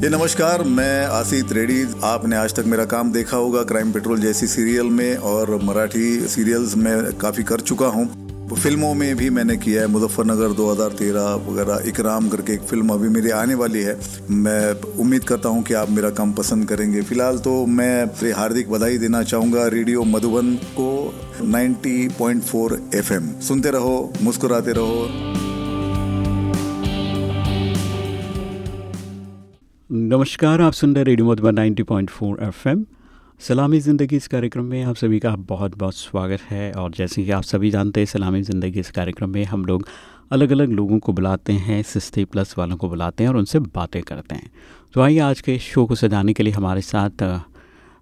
ये नमस्कार, मैं आसित रेड्डी। आपने आज तक मेरा काम देखा होगा क्राइम पेट्रोल जैसी सीरियल में और मराठी सीरियल्स में काफ़ी कर चुका हूँ। फ़िल्मों में भी मैंने किया है, मुजफ्फरनगर 2013 वगैरह, इकराम करके एक फ़िल्म अभी मेरी आने वाली है। मैं उम्मीद करता हूँ कि आप मेरा काम पसंद करेंगे। फ़िलहाल तो मैं हार्दिक बधाई देना चाहूँगा रेडियो मधुबन को 90.4 एफएम। सुनते रहो, मुस्कुराते रहो। नमस्कार, आप सुन रहे रेडियो मधुबन 90.4 पॉइंट सलामी ज़िंदगी इस कार्यक्रम में आप सभी का बहुत बहुत स्वागत है और जैसे कि आप सभी जानते हैं, सलामी ज़िंदगी इस कार्यक्रम में हम लोग अलग अलग लोगों को बुलाते हैं सिस्ते प्लस वालों को बुलाते हैं और उनसे बातें करते हैं। तो आइए आज के शो को सजाने के लिए हमारे साथ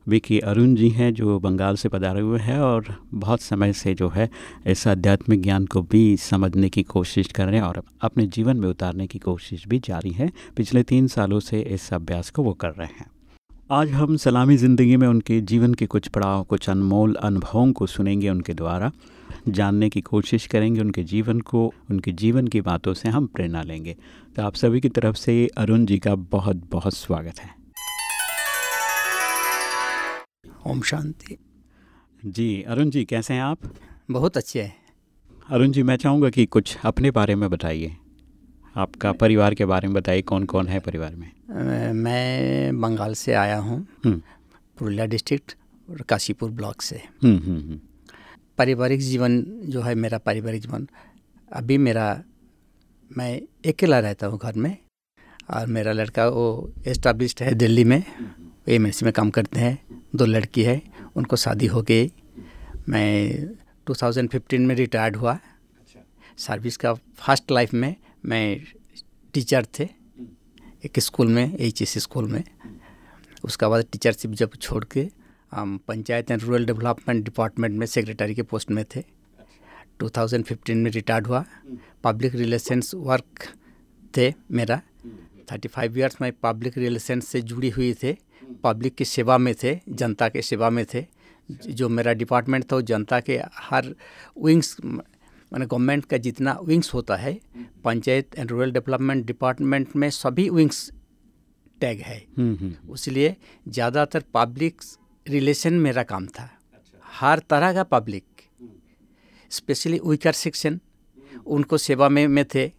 विकी अरुण जी हैं, जो बंगाल से पधारे हुए हैं और बहुत समय से जो है इस आध्यात्मिक ज्ञान को भी समझने की कोशिश कर रहे हैं और अपने जीवन में उतारने की कोशिश भी जारी है। पिछले तीन सालों से इस अभ्यास को वो कर रहे हैं। आज हम सलामी ज़िंदगी में उनके जीवन के कुछ पड़ाव, कुछ अनमोल अनुभवों को सुनेंगे, उनके द्वारा जानने की कोशिश करेंगे, उनके जीवन को, उनके जीवन की बातों से हम प्रेरणा लेंगे। तो आप सभी की तरफ़ से अरुण जी का बहुत बहुत स्वागत है। ओम शांति। जी अरुण जी कैसे हैं आप? बहुत अच्छे हैं। अरुण जी मैं चाहूँगा कि कुछ अपने बारे में बताइए। आपका परिवार के बारे में बताइए कौन कौन है परिवार में? मैं बंगाल से आया हूँ। हम्म। पुरुलिया डिस्ट्रिक्ट और काशीपुर ब्लॉक से। हम्म हम्म पारिवारिक जीवन जो है मेरा पारिवारिक जीवन अभी मेरा मैं अकेला रहता हूँ घर में। और मेरा लड़का वो एस्टाब्लिश्ड है दिल्ली में एम में काम करते हैं। दो लड़की है उनको शादी हो गई। मैं 2015 में रिटायर्ड हुआ। सर्विस का फ़र्स्ट लाइफ में मैं टीचर थे। एक स्कूल में एच एस स्कूल में। उसका बाद टीचरशिप जब छोड़ के हम panchayat and rural development department में सेक्रेटरी के पोस्ट में थे। 2015 में रिटायर्ड हुआ। पब्लिक रिलेशंस वर्क थे मेरा। 35 इयर्स में पब्लिक रिलेशंस से जुड़ी हुई थे। पब्लिक की सेवा में थे जनता के सेवा में थे। जो मेरा डिपार्टमेंट था वो जनता के हर विंग्स मैंने गवर्नमेंट का जितना विंग्स होता है panchayat and rural development department में सभी विंग्स टैग है। हम्म हम्म इसलिए ज़्यादातर पब्लिक रिलेशन मेरा काम था। हर तरह का पब्लिक स्पेशली वीकर सेक्शन उनको सेवा में में थे।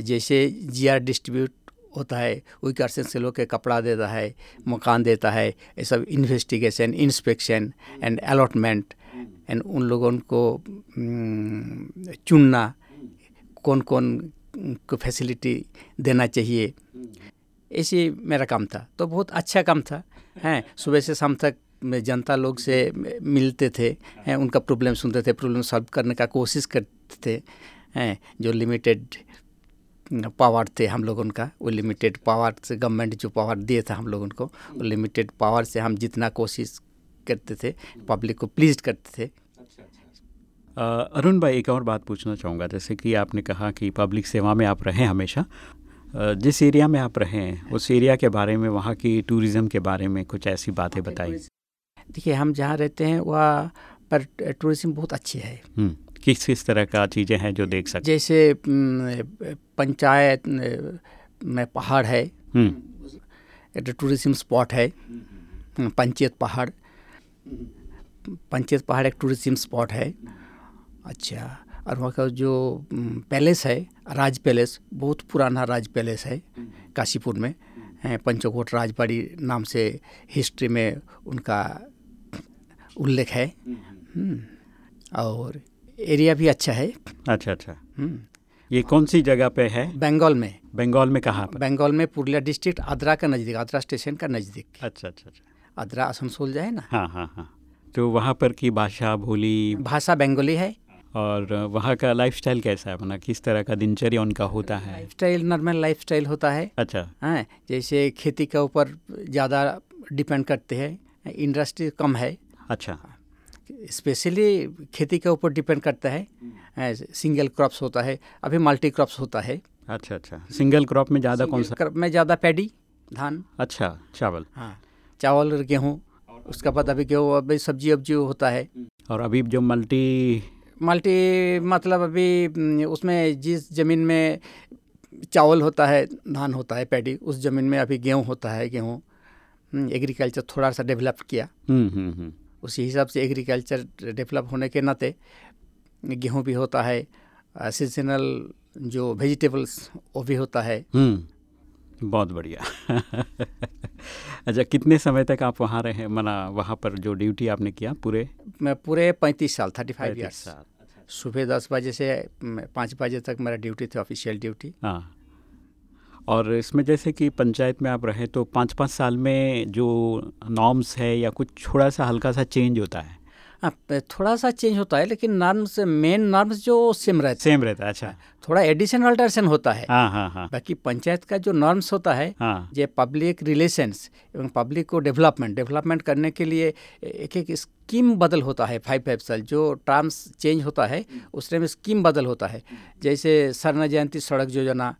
जैसे जीआर डिस्ट्रीब्यूट होता है वीकर से लोग के कपड़ा देता है, मकान देता है, ये सब investigation inspection and allotment and उन लोगों को चुनना कौन कौन को फैसिलिटी देना चाहिए। ऐसे मेरा काम था। तो बहुत अच्छा काम था। हैं, सुबह से शाम तक में जनता लोग से मिलते थे, हैं, उनका प्रॉब्लम सुनते थे प्रॉब्लम सॉल्व करने का कोशिश करते थे, हैं, जो लिमिटेड पावर थे हम लोगों का वो लिमिटेड पावर से गवर्नमेंट जो पावर दिए था हम लोगों को वो लिमिटेड पावर से हम जितना कोशिश करते थे पब्लिक को प्लीज़ करते थे। अरुण भाई एक और बात पूछना चाहूँगा जैसे कि आपने कहा कि पब्लिक सेवा में आप रहें हमेशा जिस एरिया में आप रहें उस एरिया के बारे में वहाँ की टूरिज़्म के बारे में कुछ ऐसी बातें बताइए। देखिए हम जहाँ रहते हैं वह पर टूरिज़्म बहुत अच्छी है। किस किस तरह का चीज़ें हैं जो देख सकते जैसे हम्म, पंचायत में पहाड़ है। हम्म, एक टूरिज़्म स्पॉट है। पंचायत पहाड़। पंचायत पहाड़ एक टूरिज़्म स्पॉट है। अच्छा और वहाँ का जो हम्म, पैलेस है राज पैलेस बहुत पुराना राज पैलेस है काशीपुर में। पंचकोट राजबाड़ी नाम से हिस्ट्री में उनका उल्लेख है। हम्म, और एरिया भी अच्छा है। अच्छा अच्छा। हम्म, ये कौन सी जगह पे है? बंगाल में। बंगाल में कहाँ पर? बंगाल में पुरुलिया डिस्ट्रिक्ट आद्रा का नज़दीक आद्रा स्टेशन का नज़दीक। अच्छा अच्छा अच्छा। आद्रा आसनसोल जाए ना। हाँ हाँ हाँ। तो वहाँ पर की भाषा बोली? भाषा बंगाली है। और वहाँ का लाइफस्टाइल कैसा है? मतलब किस तरह का दिनचर्या उनका होता है? लाइफस्टाइल नॉर्मल लाइफस्टाइल होता है। अच्छा। हाँ जैसे खेती के ऊपर ज़्यादा डिपेंड करते हैं। इंडस्ट्री कम है। अच्छा। स्पेशली खेती के ऊपर डिपेंड करता है हाँ, सिंगल क्रॉप्स होता है अभी मल्टी क्रॉप्स होता है। अच्छा अच्छा। सिंगल क्रॉप में ज़्यादा कौन सा? क्रॉप में ज़्यादा पैडी धान। अच्छा चावल। हाँ चावल और गेहूँ उसके बाद अभी गेहूँ अभी सब्ज़ी वब्जी होता है। और अभी जो मल्टी मल्टी मतलब अभी हम्म, उसमें जिस ज़मीन में चावल होता है धान होता है पैडी उस ज़मीन में अभी गेहूँ होता है गेहूँ। एग्रीकल्चर थोड़ा सा डेवलप किया। हम्म हम्म हम्म। उसी हिसाब से एग्रीकल्चर डेवलप होने के नाते गेहूँ भी होता है सीजनल जो वेजिटेबल्स वो भी होता है। हम्म बहुत बढ़िया। अच्छा कितने समय तक आप वहाँ रहे मना वहाँ पर जो ड्यूटी आपने किया पूरे? मैं पूरे पैंतीस साल थर्टी फाइव 35 ईयर्स साल सुबह दस बजे से पाँच बजे तक मेरा ड्यूटी थी ऑफिशियल ड्यूटी हाँ। और इसमें जैसे कि पंचायत में आप रहे तो पाँच पाँच साल में जो नॉर्म्स है या कुछ थोड़ा सा हल्का सा चेंज होता है? थोड़ा सा चेंज होता है लेकिन नॉर्म्स मेन नॉर्म्स जो सेम रहते सेम रहता है अच्छा। थोड़ा एडिशन अल्टरेशन होता है। हाँ हाँ हाँ। बाकी पंचायत का जो नॉर्म्स होता है हाँ। ये पब्लिक रिलेशंस एवं पब्लिक को डेवलपमेंट डेवलपमेंट करने के लिए एक एक स्कीम बदल होता है फाइव फाइव साल। जो टर्म्स चेंज होता है उस टाइम स्कीम बदल होता है। जैसे स्वर्ण जयंती सड़क योजना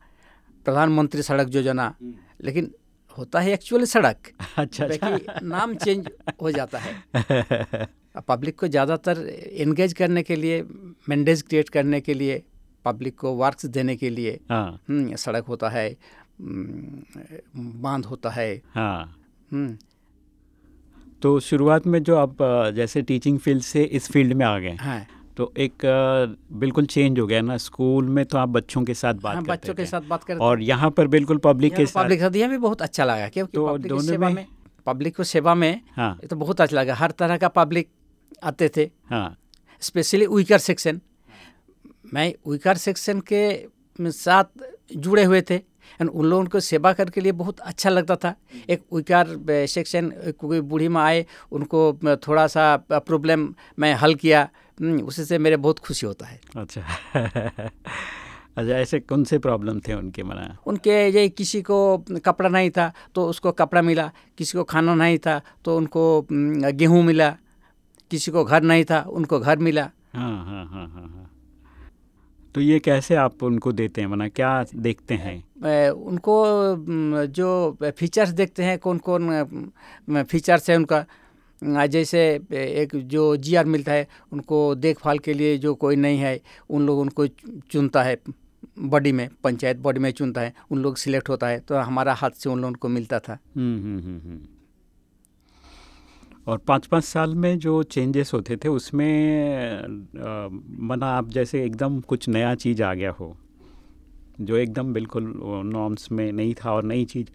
प्रधानमंत्री सड़क योजना। लेकिन होता है एक्चुअली सड़क। अच्छा अच्छा। नाम चेंज हो जाता है। पब्लिक को ज़्यादातर एंगेज करने के लिए मैंडेज क्रिएट करने के लिए पब्लिक को वर्क्स देने के लिए हाँ। हम्म, सड़क होता है हम्म, बाँध होता है। हाँ। हम्म, तो शुरुआत में जो आप जैसे टीचिंग फ़ील्ड से इस फ़ील्ड में आ गए। हाँ। तो एक बिल्कुल चेंज हो गया ना। स्कूल में तो आप बच्चों के साथ बात हाँ, करते बच्चों के साथ बात करते और यहाँ पर बिल्कुल पब्लिक के साथ पब्लिक साथ यह भी बहुत अच्छा लगा क्योंकि तो पब्लिक दोनों सेवा में- में पब्लिक को सेवा में हाँ। तो बहुत अच्छा लगा। हर तरह का पब्लिक आते थे। हाँ। स्पेशली वीकर सेक्शन मैं वीकर सेक्शन के साथ जुड़े हुए थे। एंड उन लोगों को सेवा करके लिए बहुत अच्छा लगता था। एक वीकर सेक्शन कोई बूढ़ी माँ आए उनको थोड़ा सा प्रॉब्लम मैं हल किया उसी से मेरे बहुत खुशी होता है। अच्छा। अच्छा ऐसे कौन से प्रॉब्लम थे उनके मना? उनके ये किसी को कपड़ा नहीं था तो उसको कपड़ा मिला। किसी को खाना नहीं था तो उनको गेहूँ मिला। किसी को घर नहीं था उनको घर मिला। हाँ हाँ हाँ हाँ हाँ। तो ये कैसे आप उनको देते हैं? मना क्या देखते हैं? उनको जो फीचर्स देखते हैं कौन कौन फीचर्स है उनका जैसे एक जो जीआर मिलता है उनको देखभाल के लिए जो कोई नहीं है उन लोग उनको चुनता है बॉडी में पंचायत बॉडी में चुनता है उन लोग सिलेक्ट होता है तो हमारा हाथ से उन लोगों को मिलता था। हम्म हम्म हम्म हम्म। और पाँच पाँच साल में जो चेंजेस होते थे उसमें मना आप जैसे एकदम कुछ नया चीज़ आ गया हो जो एकदम बिल्कुल नॉर्म्स में नहीं था और नई चीज़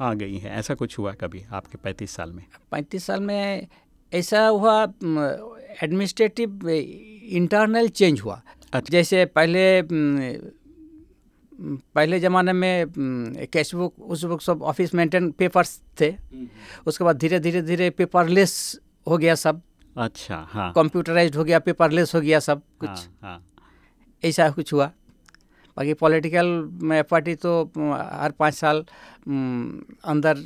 आ गई है। ऐसा कुछ हुआ कभी आपके पैंतीस साल में? पैंतीस साल में ऐसा हुआ एडमिनिस्ट्रेटिव इंटरनल चेंज हुआ। अच्छा। जैसे पहले पहले ज़माने में कैश बुक उस बुक सब ऑफ़िस मेंटेन पेपर्स थे। उसके बाद धीरे धीरे धीरे पेपरलेस हो गया सब। अच्छा हाँ। कंप्यूटराइज्ड हो गया पेपरलेस हो गया सब कुछ। हाँ हाँ। ऐसा कुछ हुआ। बाकी पॉलिटिकल पार्टी तो हर पाँच साल अंदर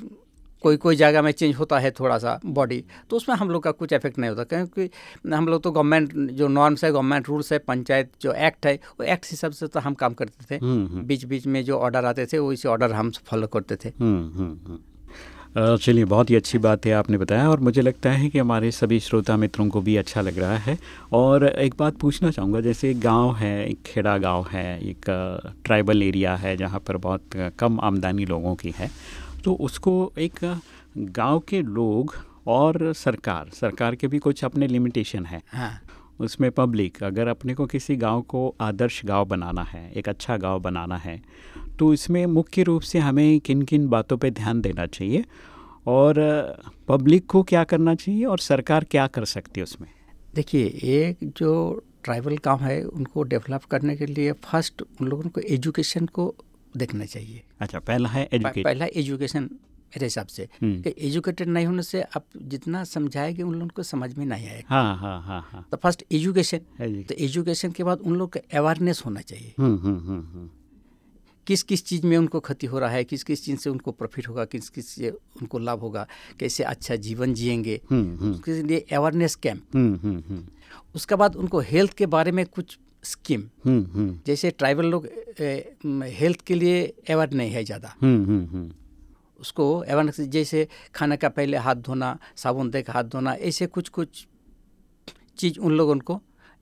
कोई कोई जगह में चेंज होता है थोड़ा सा बॉडी तो उसमें हम लोग का कुछ इफ़ेक्ट नहीं होता क्योंकि हम लोग तो गवर्नमेंट जो नॉर्म्स है गवर्नमेंट रूल्स है पंचायत जो एक्ट है वो एक्ट हिसाब से तो हम काम करते थे। हम्म हम्म। बीच बीच में जो ऑर्डर आते थे वो इसी ऑर्डर हम फॉलो करते थे। हम्म चलिए बहुत ही अच्छी बात है आपने बताया और मुझे लगता है कि हमारे सभी श्रोता मित्रों को भी अच्छा लग रहा है। और एक बात पूछना चाहूँगा जैसे गाँव है एक खेड़ा गाँव है एक ट्राइबल एरिया है जहाँ पर बहुत कम आमदनी लोगों की है तो उसको एक गाँव के लोग और सरकार सरकार के भी कुछ अपने लिमिटेशन है। हाँ। उसमें पब्लिक अगर अपने को किसी गाँव को आदर्श गाँव बनाना है एक अच्छा गाँव बनाना है तो इसमें मुख्य रूप से हमें किन किन बातों पे ध्यान देना चाहिए और पब्लिक को क्या करना चाहिए और सरकार क्या कर सकती है उसमें? देखिए एक जो ट्राइबल काम है उनको डेवलप करने के लिए फ़र्स्ट उन लोगों को एजुकेशन को देखना चाहिए। अच्छा पहला है एजुकेट पहला एजुकेशन मेरे हिसाब से हम्म। कि एजुकेटेड नहीं होने से आप जितना समझाएँगे उन लोगों को समझ में नहीं आएगा। हाँ हाँ हाँ हाँ। तो फ़र्स्ट एजुकेशन तो एजुकेशन के बाद उन लोग का अवेयरनेस होना चाहिए। हम्म हम्म किस किस चीज़ में उनको क्षति हो रहा है किस किस चीज़ से उनको प्रॉफिट होगा किस किस से उनको लाभ होगा कैसे अच्छा जीवन जिएँगे उसके लिए अवेयरनेस कैंप उसके बाद उनको हेल्थ के बारे में कुछ स्कीम। हम्म हम्म। जैसे ट्राइबल लोग हेल्थ के लिए अवेयर नहीं है ज़्यादा। हम्म उसको अवेयरनेस जैसे खाने का पहले हाथ धोना साबुन दे हाथ धोना ऐसे कुछ कुछ चीज़ उन लोगों को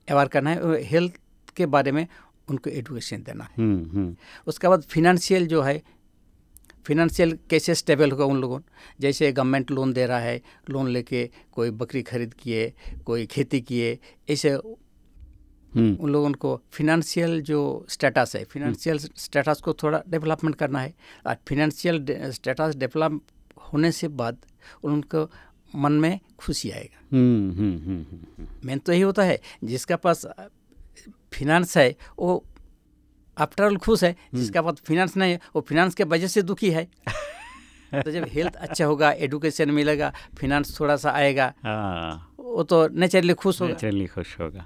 अवेयर करना है हेल्थ के बारे में उनको एडुकेशन देना है। उसके बाद फिनेंशियल जो है फिनेंशियल कैसे स्टेबल होगा उन लोगों? जैसे गवर्नमेंट लोन दे रहा है लोन लेके कोई बकरी खरीद किए कोई खेती किए ऐसे उन लोगों को फिनेंशियल जो स्टेटस है फिनेंशियल स्टेटस को थोड़ा डेवलपमेंट करना है। और फिनेंशियल स्टेटस डेवलप होने से बाद उनको मन में खुशी आएगा। हम्म, हम्म, हम्म, हम्म, मेन तो यही होता है जिसका पास फिनेंस है वो आफ्टर ऑल खुश है जिसका पास फिनेंस नहीं है वो फिनेंस के वजह से दुखी है। तो जब हेल्थ अच्छा होगा एडुकेशन मिलेगा फिनेंस थोड़ा सा आएगा हाँ। वो तो नेचुरली खुश होगा। नेचुरली खुश होगा।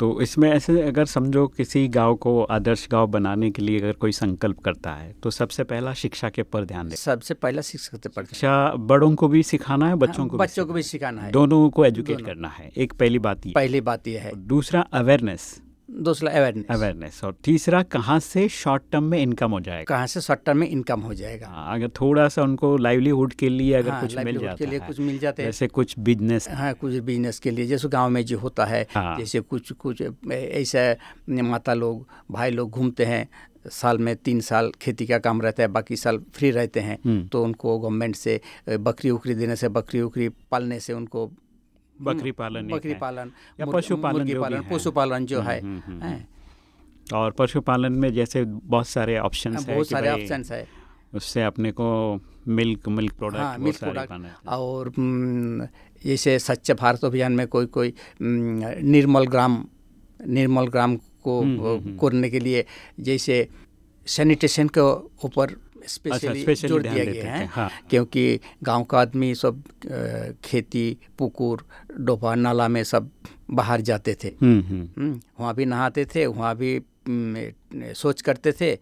तो इसमें ऐसे अगर समझो किसी गाँव को आदर्श गाँव बनाने के लिए अगर कोई संकल्प करता है तो सबसे पहला शिक्षा के ऊपर ध्यान दे। सबसे पहला शिक्षा पर शिक्षा बड़ों को भी सिखाना है बच्चों को बच्चों को भी सिखाना है। दोनों को एजुकेट करना है। एक पहली बात ये पहली बात यह है। दूसरा अवेयरनेस दूसरा अवेयरनेस अवेयरनेस और तीसरा कहाँ से शॉर्ट टर्म में इनकम हो जाएगा? कहाँ से शॉर्ट टर्म में इनकम हो जाएगा? हाँ, अगर थोड़ा सा उनको लाइवलीहुड के लिए अगर हाँ, कुछ मिल जाता के लिए है। कुछ मिल जाते हैं। जैसे कुछ बिज़नेस हाँ कुछ बिज़नेस के लिए जैसे गाँव में जो होता है हाँ। जैसे कुछ कुछ ऐसा माता लोग भाई लोग घूमते हैं साल में तीन साल खेती का काम रहता है बाकी साल फ्री रहते हैं हम्म। तो उनको गवर्नमेंट से बकरी उकरी देने से बकरी उकरी पालने से उनको बकरी पालन बकरी पालन या पशुपालन पालन। पशुपालन जो है हम्म, हम्म, हैं। और पशुपालन में जैसे बहुत सारे ऑप्शन है बहुत सारे ऑप्शन है उससे अपने को मिल्क मिल्क प्रोडक्ट हाँ मिल्क प्रोडक्ट और हम्म, जैसे स्वच्छ भारत अभियान में कोई कोई हम्म, निर्मल ग्राम निर्मल ग्राम को हम्म, हम्म, हम्म। करने के लिए जैसे सैनिटेशन के ऊपर स्पेशली ज़ोर ध्यान दिया गया है हाँ। क्योंकि गाँव का आदमी सब खेती पुकुर डोबा नाला में सब बाहर जाते थे। हम्म हम्म। हम्म, वहाँ भी नहाते थे वहाँ भी शौच करते थे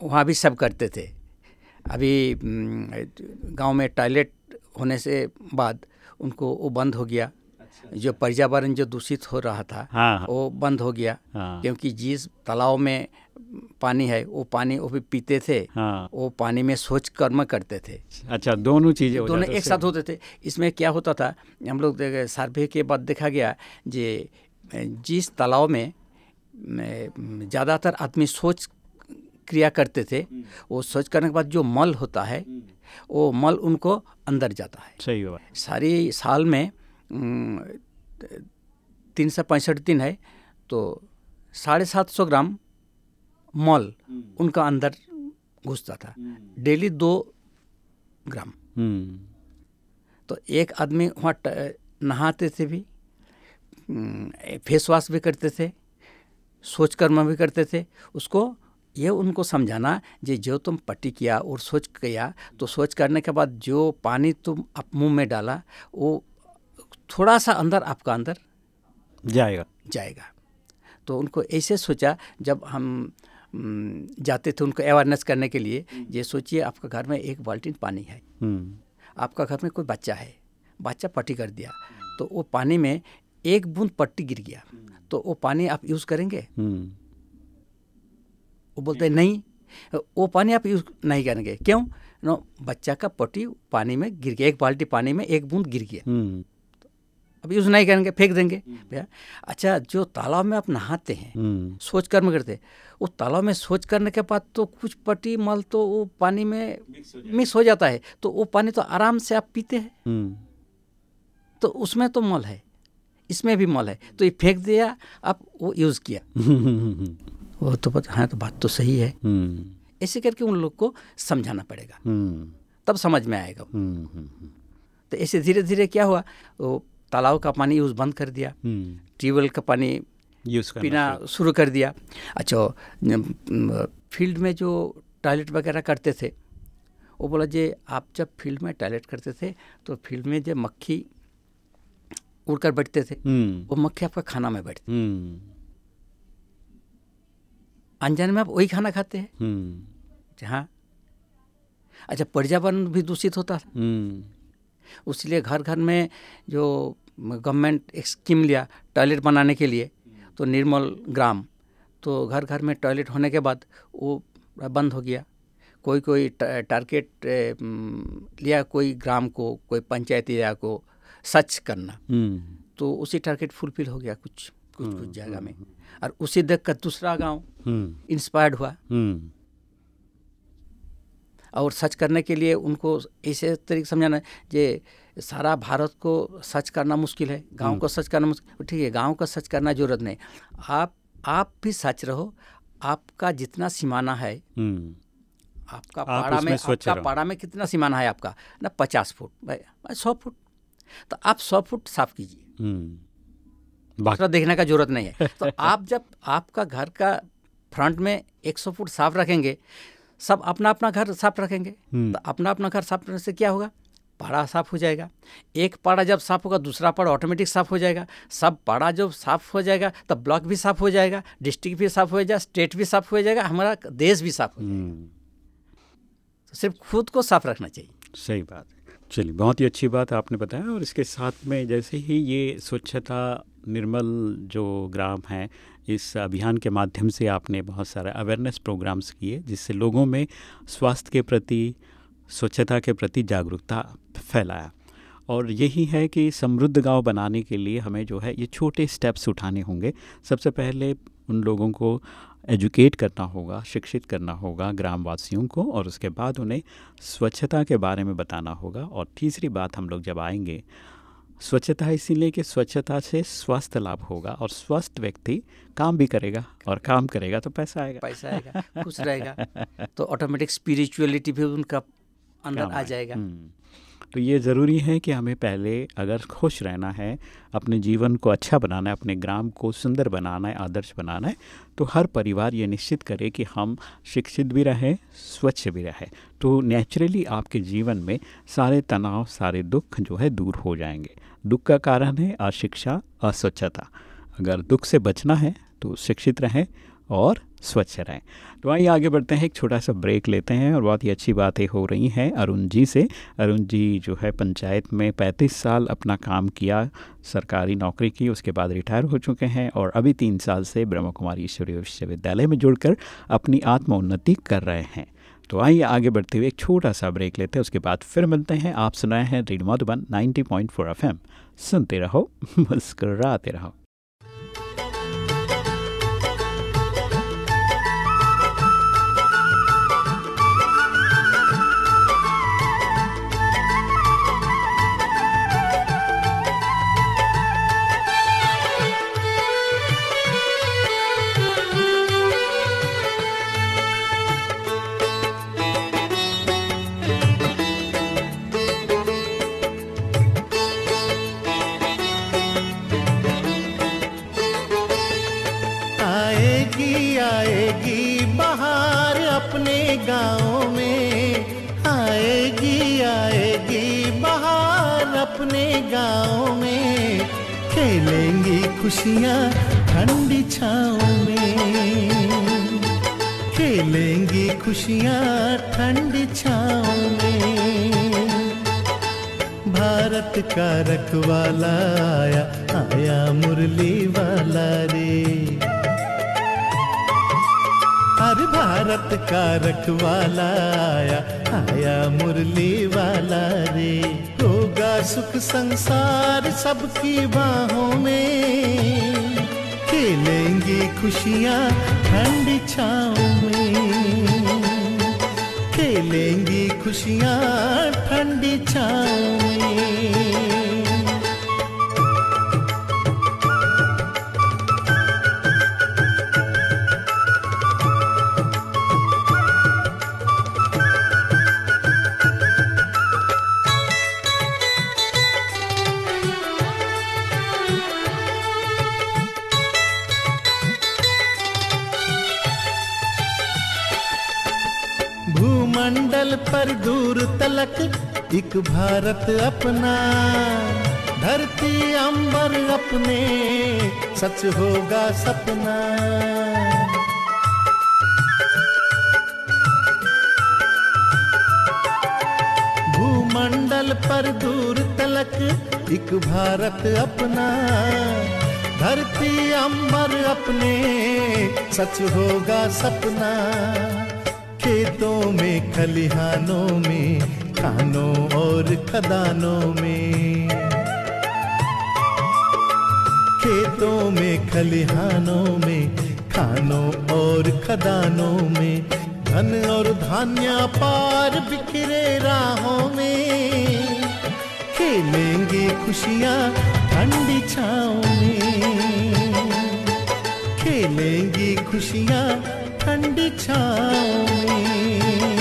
वहाँ भी सब करते थे। अभी गाँव में टॉयलेट होने से बाद उनको वो बंद हो गया। जो पर्यावरण जो दूषित हो रहा था हाँ। वो बंद हो गया। हाँ। क्योंकि जिस तालाब में पानी है वो पानी वो भी पीते थे हाँ। वो पानी में सोच कर्म करते थे। अच्छा दोनों चीज़ें दोनों एक साथ होते थे। इसमें क्या होता था हम लोग सर्वे के बाद देखा गया जे जिस तालाब में ज़्यादातर आदमी सोच क्रिया करते थे वो सोच करने के बाद जो मल होता है वो मल उनको अंदर जाता है। सही सारी साल में तीन सौ पैंसठ दिन है तो साढ़े सात सौ ग्राम मल उनका अंदर घुसता था डेली दो ग्राम। हम्म। तो एक आदमी वहाँ नहाते थे भी हम्म, फेस वॉश भी करते थे सोच कर्म भी करते थे उसको ये उनको समझाना जे जो तुम पट्टी किया और सोच किया तो सोच करने के बाद जो पानी तुम अप मुँह में डाला वो थोड़ा सा अंदर आपका अंदर जाएगा। जाएगा। तो उनको ऐसे सोचा जब हम जाते थे उनको अवेयरनेस करने के लिए ये सोचिए आपका घर में एक बाल्टी पानी है। हम्म। आपका घर में कोई बच्चा है बच्चा पट्टी कर दिया तो वो पानी में एक बूंद पट्टी गिर गया। तो वो पानी आप यूज़ करेंगे? हम्म। वो बोलते हैं नहीं। वो पानी आप यूज़ नहीं करेंगे। क्यों? नो बच्चा का पट्टी पानी में गिर गया एक बाल्टी पानी में एक बूंद गिर गया। हम्म। अब यूज़ नहीं करेंगे फेंक देंगे। भैया अच्छा जो तालाब में आप नहाते हैं हम्म। सोच कर्म करते वो तालाब में सोच करने के बाद तो कुछ पट्टी मल तो वो पानी में मिक्स हो जाता है तो वो पानी तो आराम से आप पीते हैं। हम्म। तो उसमें तो मल है इसमें भी मल है तो ये फेंक दिया आप वो यूज़ किया। हम्म वो तो पता हाँ तो बात तो सही है। हम्म। ऐसे करके उन लोग को समझाना पड़ेगा। हम्म। तब समझ में आएगा हम्म हम्म तो ऐसे धीरे धीरे क्या हुआ वो तालाब का पानी यूज़ बंद कर दिया। हम्म। ट्यूबवेल का पानी यूज़ पीना शुरू। कर दिया। अच्छा फ़ील्ड में जो टॉयलेट वगैरह करते थे वो बोला जे आप जब फ़ील्ड में टॉयलेट करते थे तो फ़ील्ड में जो मक्खी उड़कर बैठते थे हम्म। वो मक्खी आपका खाना में बैठती हम्म। अनजाने में आप वही खाना खाते हैं? हम्म। हाँ। अच्छा पर्यावरण भी दूषित होता था। उसलिए घर घर में जो गवर्नमेंट एक स्कीम लिया टॉयलेट बनाने के लिए तो निर्मल ग्राम तो घर घर में टॉयलेट होने के बाद वो बंद हो गया। कोई कोई टारगेट लिया कोई ग्राम को कोई पंचायत एरिया को सच करना। हम्म। तो उसी टारगेट फुलफिल हो गया कुछ कुछ हम्म, कुछ जगह में। और उसी देख कर दूसरा गाँव हम्म। इंस्पायर्ड हुआ। हम्म। और सच करने के लिए उनको ऐसे तरीके से समझाना जे सारा भारत को सच करना मुश्किल है गाँव को सच करना मुश्किल ठीक है गाँव का सच करना ज़रूरत नहीं। आप आप भी सच रहो आपका जितना सीमाना है हम्म। आपका आप पाड़ा में आपका पाड़ा में कितना सीमाना है आपका? ना पचास फुट भाई सौ फुट। तो आप सौ फुट साफ़ कीजिए। हम्म। बाकी दूसरा देखने का ज़रूरत नहीं है। तो आप जब आपका घर का फ्रंट में 100 फुट साफ़ रखेंगे सब अपना अपना घर साफ़ रखेंगे। हम्म। तो अपना अपना घर साफ़ रखने से क्या होगा? पाड़ा साफ़ हो जाएगा। एक पाड़ा जब साफ़ होगा दूसरा पाड़ा ऑटोमेटिक साफ़ हो जाएगा। सब पाड़ा जब साफ़ हो जाएगा तब ब्लॉक भी साफ़ हो जाएगा डिस्ट्रिक्ट भी साफ़ हो जाएगा स्टेट भी साफ़ हो जाएगा हमारा देश भी साफ़ हो जाएगा। हम्म। तो सिर्फ़ खुद को साफ़ रखना चाहिए। सही बात है। चलिए बहुत ही अच्छी बात आपने बताया और इसके साथ में जैसे ही ये स्वच्छता निर्मल जो ग्राम है, इस अभियान के माध्यम से आपने बहुत सारे अवेयरनेस प्रोग्राम्स किए, जिससे लोगों में स्वास्थ्य के प्रति, स्वच्छता के प्रति जागरूकता फैलाया। और यही है कि समृद्ध गाँव बनाने के लिए हमें जो है, ये छोटे स्टेप्स उठाने होंगे। सबसे पहले उन लोगों को एजुकेट करना होगा, शिक्षित करना होगा ग्रामवासियों को, और उसके बाद उन्हें स्वच्छता के बारे में बताना होगा। और तीसरी बात हम लोग जब आएँगे स्वच्छता इसीलिए कि स्वच्छता से स्वास्थ्य लाभ होगा और स्वस्थ व्यक्ति काम भी करेगा और काम करेगा तो पैसा आएगा। पैसा आएगा खुश रहेगा। तो ऑटोमेटिक स्पिरिचुअलिटी भी उनका अंदर आ जाएगा। हम्म। तो ये ज़रूरी है कि हमें पहले अगर खुश रहना है अपने जीवन को अच्छा बनाना है अपने ग्राम को सुंदर बनाना है आदर्श बनाना है तो हर परिवार ये निश्चित करे कि हम शिक्षित भी रहें स्वच्छ भी रहें। तो नेचुरली आपके जीवन में सारे तनाव सारे दुख जो है दूर हो जाएँगे। दुख का कारण है, अशिक्षा, अस्वच्छता। अगर दुख से बचना है तो शिक्षित रहें और स्वच्छ रहें। तो आइए आगे बढ़ते हैं, एक छोटा सा ब्रेक लेते हैं और बहुत ही अच्छी बातें हो रही हैं अरुण जी से। अरुण जी जो है, पंचायत में 35 साल अपना काम किया, सरकारी नौकरी की, उसके बाद रिटायर हो चुके हैं और अभी तीन साल से ब्रह्म कुमारी ईश्वरीय विश्वविद्यालय में जुड़कर अपनी आत्मोन्नति कर रहे हैं। तो आइए आगे बढ़ते हुए एक छोटा सा ब्रेक लेते हैं, उसके बाद फिर मिलते हैं। आप सुनाए हैं रीड मधुबन 90.4 पॉइंट सुनते रहो, मुस्कराते रहो। खुशियाँ ठंडी छाँव में। खेलेंगी खुशियाँ ठंडी छाँव में। भारत का रखवाला आया आया मुरली वाला रे। हर भारत का रखवाला आया आया मुरली वाला रे। होगा सुख संसार सबकी बाहों में। खेलेंगी खुशियाँ ठंडी छाँव में। खेलेंगी खुशियाँ ठंडी छाँव में। एक भारत अपना, धरती अंबर अपने, सच होगा सपना। भूमंडल पर दूर तलक, एक भारत अपना, धरती अंबर अपने, सच होगा सपना। खेतों में, खलिहानों में खानों और खदानों में। खेतों में, खलिहानों में, खानों और खदानों में, धन और धान्या पार बिखरे राहों में। खेलेंगे खुशियाँ ठंडी छाँव में। खेलेंगी खुशियाँ ठंडी छाँव में।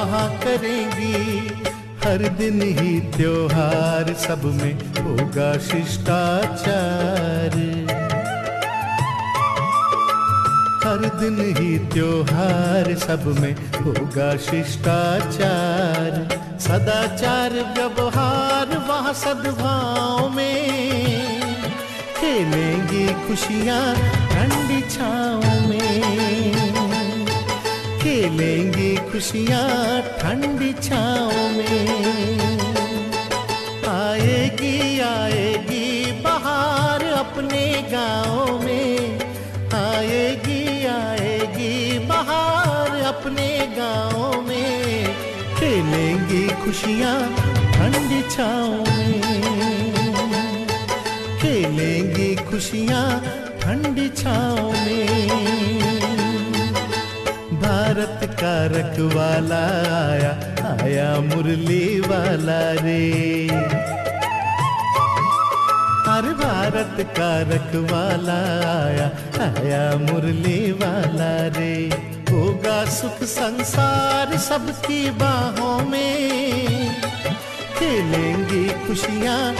वहाँ करेंगी। हर दिन ही त्योहार सब में होगा शिष्टाचार। हर दिन ही त्योहार सब में होगा शिष्टाचार। सदाचार व्यवहार वहाँ सद्भाव में। खेलेंगी खुशियाँ, ठंडी छाँव खेलेंगी खुशियाँ ठंडी छाँव में। आएगी आएगी बाहर अपने गाँव में। आएगी आएगी बाहर अपने गाँव में। खेलेंगी खुशियाँ ठंडी छाँव में। खेलेंगी खुशियाँ ठंडी छाँव में। भारत का रखवाला आया आया मुरली वाला रे। हर भारत का रखवाला आया आया मुरली वाला रे। होगा सुख संसार सबकी बाहों में। खेलेंगी खुशियाँ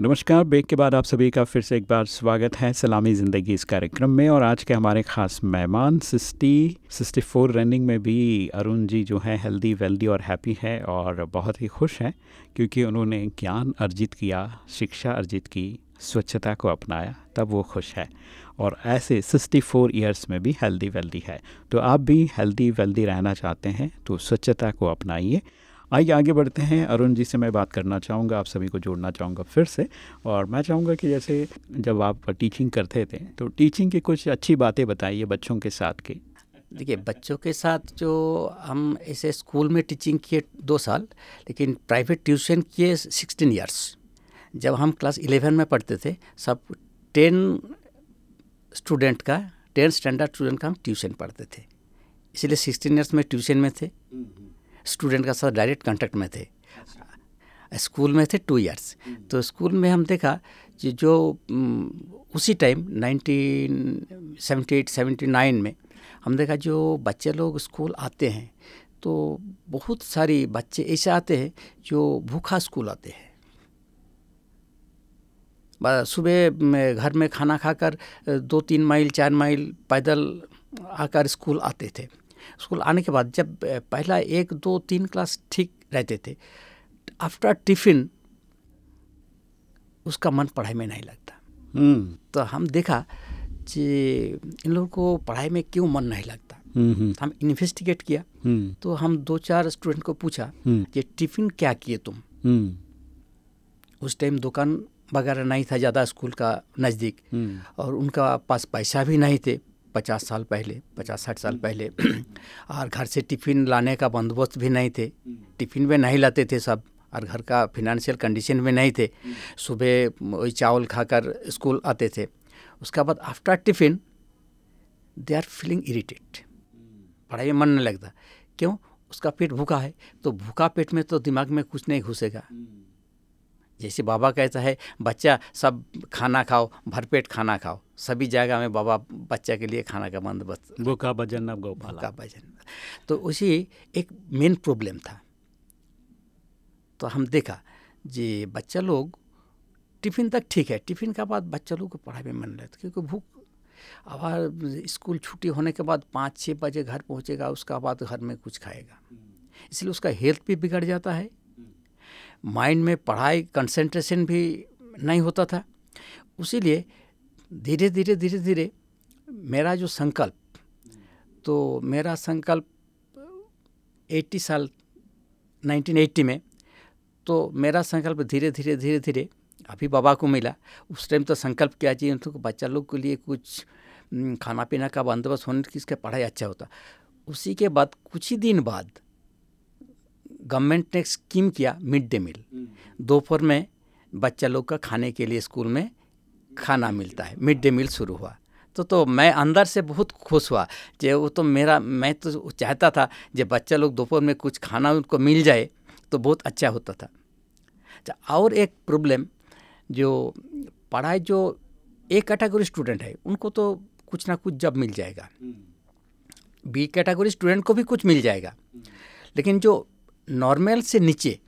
नमस्कार, ब्रेक के बाद आप सभी का फिर से एक बार स्वागत है सलामी ज़िंदगी इस कार्यक्रम में और आज के हमारे ख़ास मेहमान सिक्सटी सिक्सटी फोर रनिंग में भी अरुण जी जो है, हेल्दी, वेल्दी और हैप्पी है और बहुत ही खुश हैं क्योंकि उन्होंने ज्ञान अर्जित किया, शिक्षा अर्जित की, स्वच्छता को अपनाया, तब वो खुश है और ऐसे सिक्सटी फोर ईयर्स में भी हेल्दी, वेल्दी है। तो आप भी हेल्दी, वेल्दी रहना चाहते हैं तो स्वच्छता को अपनाइए। आइए आगे बढ़ते हैं। अरुण जी से मैं बात करना चाहूँगा आप सभी को जोड़ना चाहूँगा फिर से। और मैं चाहूँगा कि जैसे जब आप टीचिंग करते थे तो टीचिंग की कुछ अच्छी बातें बताइए बच्चों के साथ के। देखिए बच्चों के साथ जो हम ऐसे स्कूल में टीचिंग किए दो साल लेकिन प्राइवेट ट्यूशन किए सिक्सटीन ईयर्स जब हम क्लास इलेवन में पढ़ते थे सब टेन स्टूडेंट का टेन स्टैंडर्ड स्टूडेंट का हम ट्यूशन पढ़ते थे। इसलिए सिक्सटीन ईयर्स में ट्यूशन में थे। स्टूडेंट का साथ डायरेक्ट कांटेक्ट में थे। स्कूल में थे टू इयर्स तो स्कूल में हम देखा कि जो उसी time nineteen seventy eight seventy nine में हम देखा जो बच्चे लोग स्कूल आते हैं तो बहुत सारी बच्चे ऐसे आते हैं जो भूखा स्कूल आते हैं। सुबह घर में खाना खाकर, दो तीन माइल, चार माइल पैदल आकर स्कूल आते थे। स्कूल आने के बाद जब पहला एक दो तीन क्लास ठीक रहते थे आफ्टर टिफ़िन उसका मन पढ़ाई में नहीं लगता। हम्म। तो हम देखा कि इन लोगों को पढ़ाई में क्यों मन नहीं लगता? हम्म हम्म, हम इन्वेस्टिगेट किया। तो हम दो चार स्टूडेंट को पूछा कि टिफ़िन क्या किए तुम? उस टाइम दुकान वगैरह नहीं था ज़्यादा स्कूल का नज़दीक। और उनका पास पैसा भी नहीं थे। पचास साल पहले, पचास साठ साल पहले। और घर से टिफ़िन लाने का बंदोबस्त भी नहीं थे। टिफ़िन में नहीं लाते थे सब, और घर का फिनेंशियल कंडीशन में नहीं थे। सुबह वही चावल खाकर स्कूल आते थे। उसके बाद after tiffin they are feeling irritate पढ़ाई में मन नहीं लगता। क्यों? उसका पेट भूखा है। तो भूखा पेट में तो दिमाग में कुछ नहीं घुसेगा। जैसे बाबा कहता है बच्चा सब खाना खाओ भरपेट खाना खाओ। सभी जगह में बाबा बच्चा के लिए खाना का बंदोबस्त भूखा भजन अब गोपाला। का भजन। तो उसी एक मेन प्रॉब्लम था। तो हम देखा जी बच्चा लोग टिफ़िन तक ठीक है टिफ़िन के बाद बच्चा लोग को पढ़ाई में मन लगता क्योंकि भूख अब स्कूल छुट्टी होने के बाद पाँच छः बजे घर पहुँचेगा उसका बाद घर में कुछ खाएगा। इसलिए उसका हेल्थ भी बिगड़ जाता है। माइंड में पढ़ाई कंसंट्रेशन भी नहीं होता था। उसीलिए धीरे धीरे धीरे धीरे मेरा जो संकल्प तो मेरा संकल्प 80 साल 1980 में तो मेरा संकल्प धीरे धीरे धीरे धीरे अभी बाबा को मिला। उस टाइम तो संकल्प किया चाहिए तो बच्चा लोग के लिए कुछ खाना पीना का बंदोबस्त होने की इसका पढ़ाई अच्छा होता। उसी के बाद कुछ ही दिन बाद गवर्नमेंट ने स्कीम किया मिड डे मील। दोपहर में बच्चा लोग का खाने के लिए स्कूल में खाना मिलता है। मिड डे मील शुरू हुआ। तो तो मैं अंदर से बहुत खुश हुआ जो वो तो मेरा मैं तो चाहता था जब बच्चा लोग दोपहर में कुछ खाना उनको मिल जाए तो बहुत अच्छा होता था। अच्छा और एक प्रॉब्लम जो पढ़ाई जो एक कैटेगरी स्टूडेंट है उनको तो कुछ ना कुछ जब मिल जाएगा। बी कैटेगरी स्टूडेंट को भी कुछ मिल जाएगा। लेकिन जो नॉर्मल से नीचे।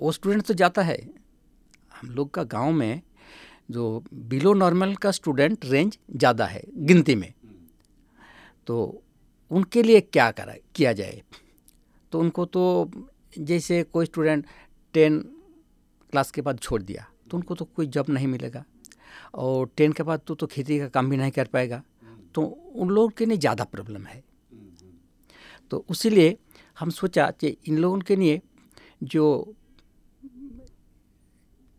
वो स्टूडेंट तो जाता है। हम लोग का गाँव में जो बिलो नॉर्मल का स्टूडेंट रेंज ज़्यादा है गिनती में। तो उनके लिए क्या करा किया जाए? तो उनको तो जैसे कोई स्टूडेंट टेन क्लास के बाद छोड़ दिया तो उनको तो कोई जॉब नहीं मिलेगा। और टेन के बाद तो तो खेती का काम भी नहीं कर पाएगा। तो उन लोगों के लिए ज़्यादा प्रॉब्लम है। तो उसीलिए हम सोचा कि इन लोगों के लिए जो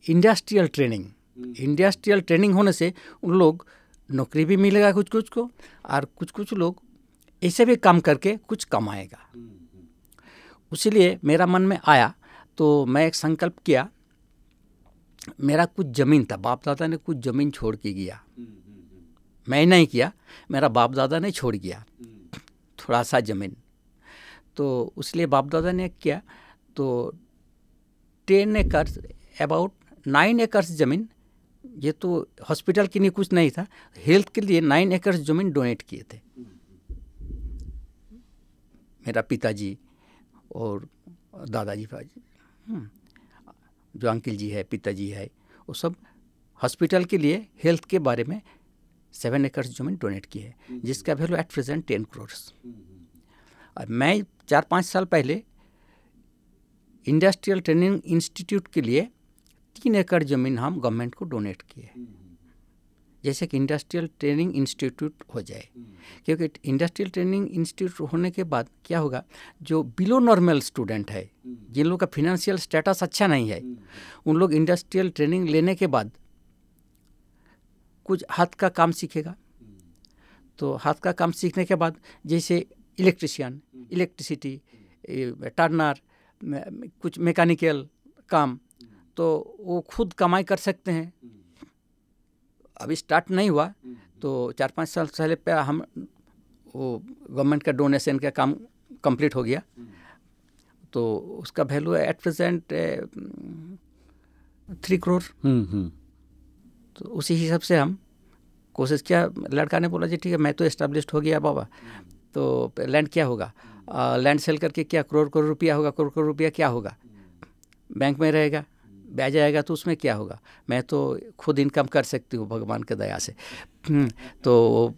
इंडस्ट्रियल ट्रेनिंग इंडस्ट्रियल ट्रेनिंग होने से उन लोग नौकरी भी मिलेगा कुछ कुछ को और कुछ कुछ लोग ऐसे भी काम करके कुछ कमाएगा। उसीलिए मेरा मन में आया तो मैं एक संकल्प किया मेरा कुछ ज़मीन था बाप दादा ने कुछ ज़मीन छोड़ के गया। मैं नहीं किया मेरा बाप दादा ने छोड़ गया। थोड़ा सा ज़मीन। तो इसलिए बाप दादा ने किया। तो ten acres, about nine acres ज़मीन, ये तो हॉस्पिटल के लिए कुछ नहीं था, हेल्थ के लिए नाइन एकर्स ज़मीन डोनेट किए थे। मेरा पिताजी और दादाजी भाजी जो अंकिल जी है, पिताजी है, वो सब हॉस्पिटल के लिए हेल्थ के बारे में सेवन एकर्स ज़मीन डोनेट की है, जिसका value at present ten crores और मैं चार पाँच साल पहले इंडस्ट्रियल ट्रेनिंग इंस्टीट्यूट के लिए तीन एकड़ ज़मीन हम गवर्नमेंट को डोनेट किए जैसे कि इंडस्ट्रियल ट्रेनिंग इंस्टीट्यूट हो जाए। क्योंकि इंडस्ट्रियल ट्रेनिंग इंस्टीट्यूट होने के बाद क्या होगा? जो बिलो नॉर्मल स्टूडेंट है, जिन लोगों का फिनेंशियल स्टेटस अच्छा नहीं है, उन लोग इंडस्ट्रियल ट्रेनिंग लेने के बाद कुछ हाथ का काम सीखेगा। तो हाथ का काम सीखने के बाद जैसे इलेक्ट्रिशियन इलेक्ट्रिसिटी टर्नर कुछ मैकेनिकल काम तो वो खुद कमाई कर सकते हैं। अभी स्टार्ट नहीं हुआ तो चार पाँच साल पहले पे हम वो गवर्नमेंट का डोनेशन का काम कंप्लीट हो गया। तो उसका वैल्यू है एट प्रेजेंट थ्री करोड़ तो उसी हिसाब से हम कोशिश किया लड़का ने बोला जी ठीक है मैं तो इस्टेब्लिश्ड हो गया बाबा। तो लैंड क्या होगा? लैंड सेल करके क्या करोड़ करोड़ रुपया होगा? करोड़ करोड़ रुपया क्या होगा? बैंक में रहेगा। ब्याज आएगा तो उसमें क्या होगा? मैं तो खुद इनकम कर सकती हूँ भगवान के दया से। तो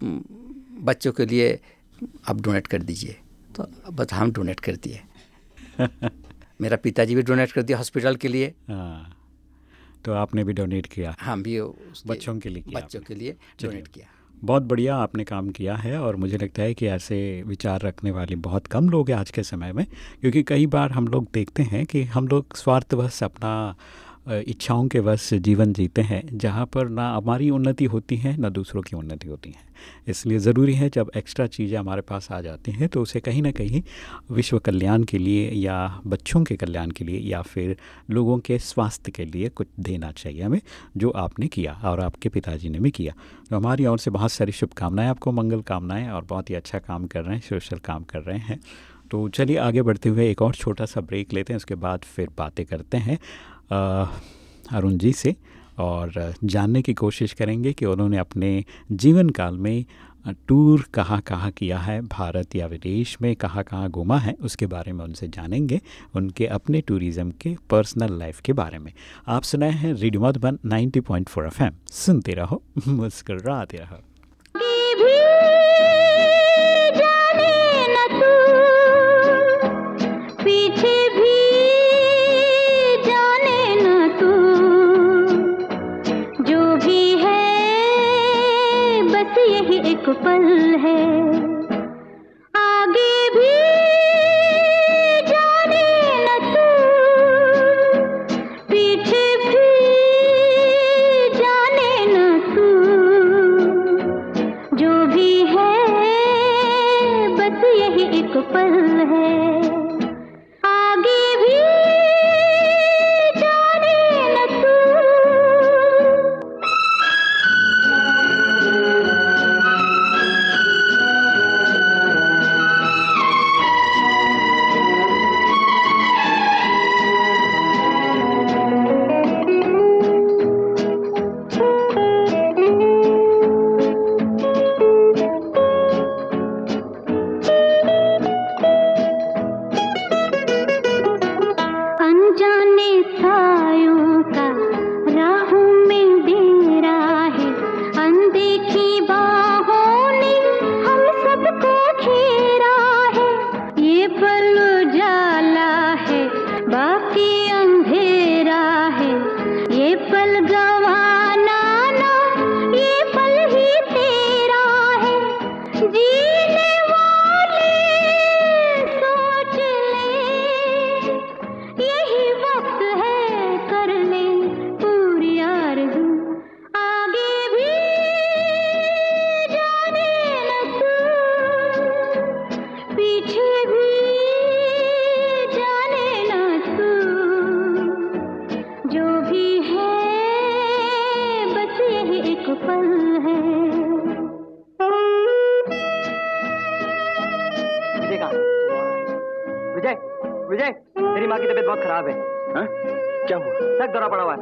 बच्चों के लिए आप डोनेट कर दीजिए। तो बस हम डोनेट कर दिए मेरा पिताजी भी डोनेट कर दिया हॉस्पिटल के लिए। हाँ तो आपने भी डोनेट किया? हम भी बच्चों के लिए बच्चों के लिए डोनेट किया। बहुत बढ़िया आपने काम किया है और मुझे लगता है कि ऐसे विचार रखने वाले बहुत कम लोग हैं आज के समय में, क्योंकि कई बार हम लोग देखते हैं कि हम लोग स्वार्थवश अपना इच्छाओं के बस जीवन जीते हैं, जहाँ पर ना हमारी उन्नति होती है, ना दूसरों की उन्नति होती है। इसलिए ज़रूरी है, जब एक्स्ट्रा चीज़ें हमारे पास आ जाती हैं तो उसे कहीं ना कहीं विश्व कल्याण के लिए या बच्चों के कल्याण के लिए या फिर लोगों के स्वास्थ्य के लिए कुछ देना चाहिए हमें, जो आपने किया और आपके पिताजी ने भी किया। तो हमारी ओर से बहुत सारी शुभकामनाएँ, आपको मंगल कामनाएँ और बहुत ही अच्छा काम कर रहे हैं, सोशल काम कर रहे हैं। तो चलिए आगे बढ़ते हुए एक और छोटा सा ब्रेक लेते हैं, उसके बाद फिर बातें करते हैं। अरुण जी से और जानने की कोशिश करेंगे कि उन्होंने अपने जीवन काल में टूर कहाँ कहाँ किया है, भारत या विदेश में कहाँ कहाँ घूमा है, उसके बारे में उनसे जानेंगे, उनके अपने टूरिज़्म के पर्सनल लाइफ के बारे में। आप सुनाए हैं रेडियो मधुबन 90.4 एफएम। सुनते रहो, मुस्कराते रहो। पल है।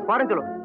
पारं चलो।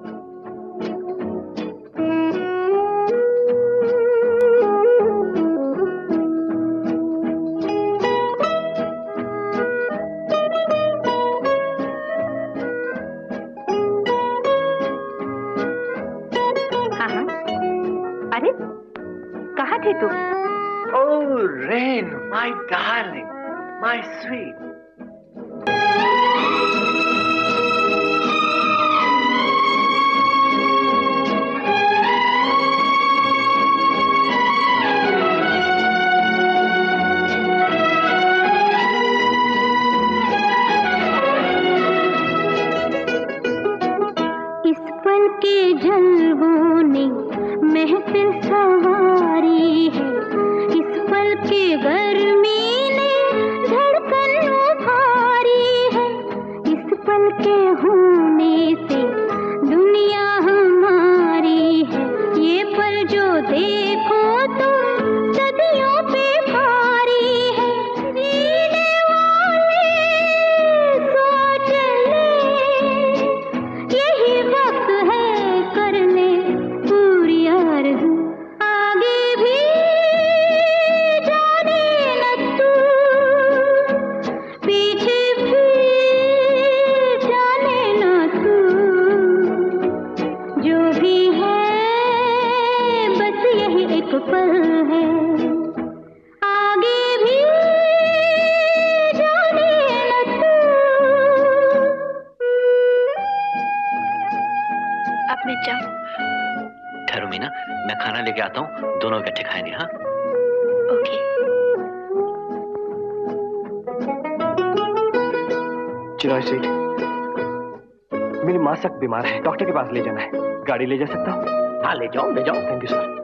बीमार है डॉक्टर के पास ले जाना है। गाड़ी ले जा सकता हूँ? हाँ ले जाओ ले जाओ। थैंक यू सर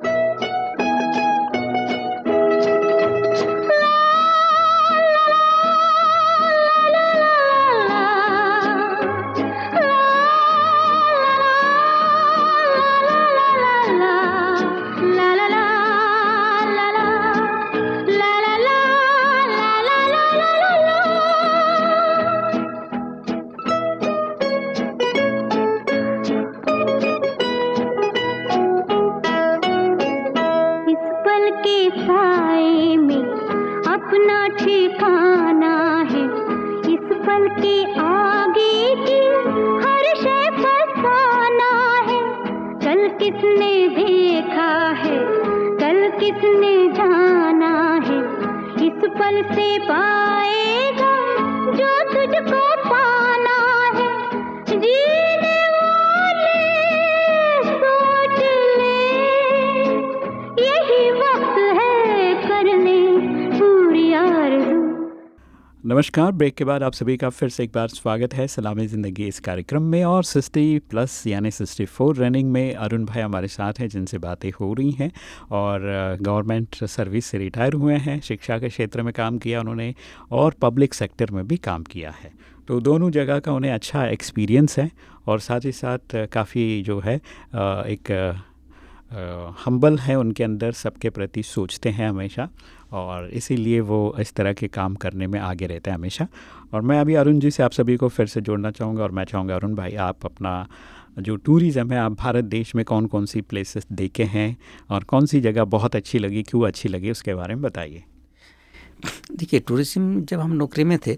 से पाएगा नमस्कार, ब्रेक के बाद आप सभी का फिर से एक बार स्वागत है सलामी ज़िंदगी इस कार्यक्रम में और सिक्सटी प्लस यानी सिक्सटी फोर रनिंग में अरुण भाई हमारे साथ हैं, जिनसे बातें हो रही हैं और गवर्नमेंट सर्विस से रिटायर हुए हैं, शिक्षा के क्षेत्र में काम किया उन्होंने और पब्लिक सेक्टर में भी काम किया है। तो दोनों जगह का उन्हें अच्छा एक्सपीरियंस है और साथ ही साथ काफ़ी जो है एक हम्बल है उनके अंदर, सबके प्रति सोचते हैं हमेशा। और इसीलिए वो इस तरह के काम करने में आगे रहते हैं हमेशा। और मैं अभी अरुण जी से आप सभी को फिर से जोड़ना चाहूँगा और मैं चाहूँगा अरुण भाई आप अपना जो टूरिज़्म है आप भारत देश में कौन कौन सी प्लेसेस देखे हैं और कौन सी जगह बहुत अच्छी लगी क्यों अच्छी लगी उसके बारे में बताइए। देखिए टूरिज़्म जब हम नौकरी में थे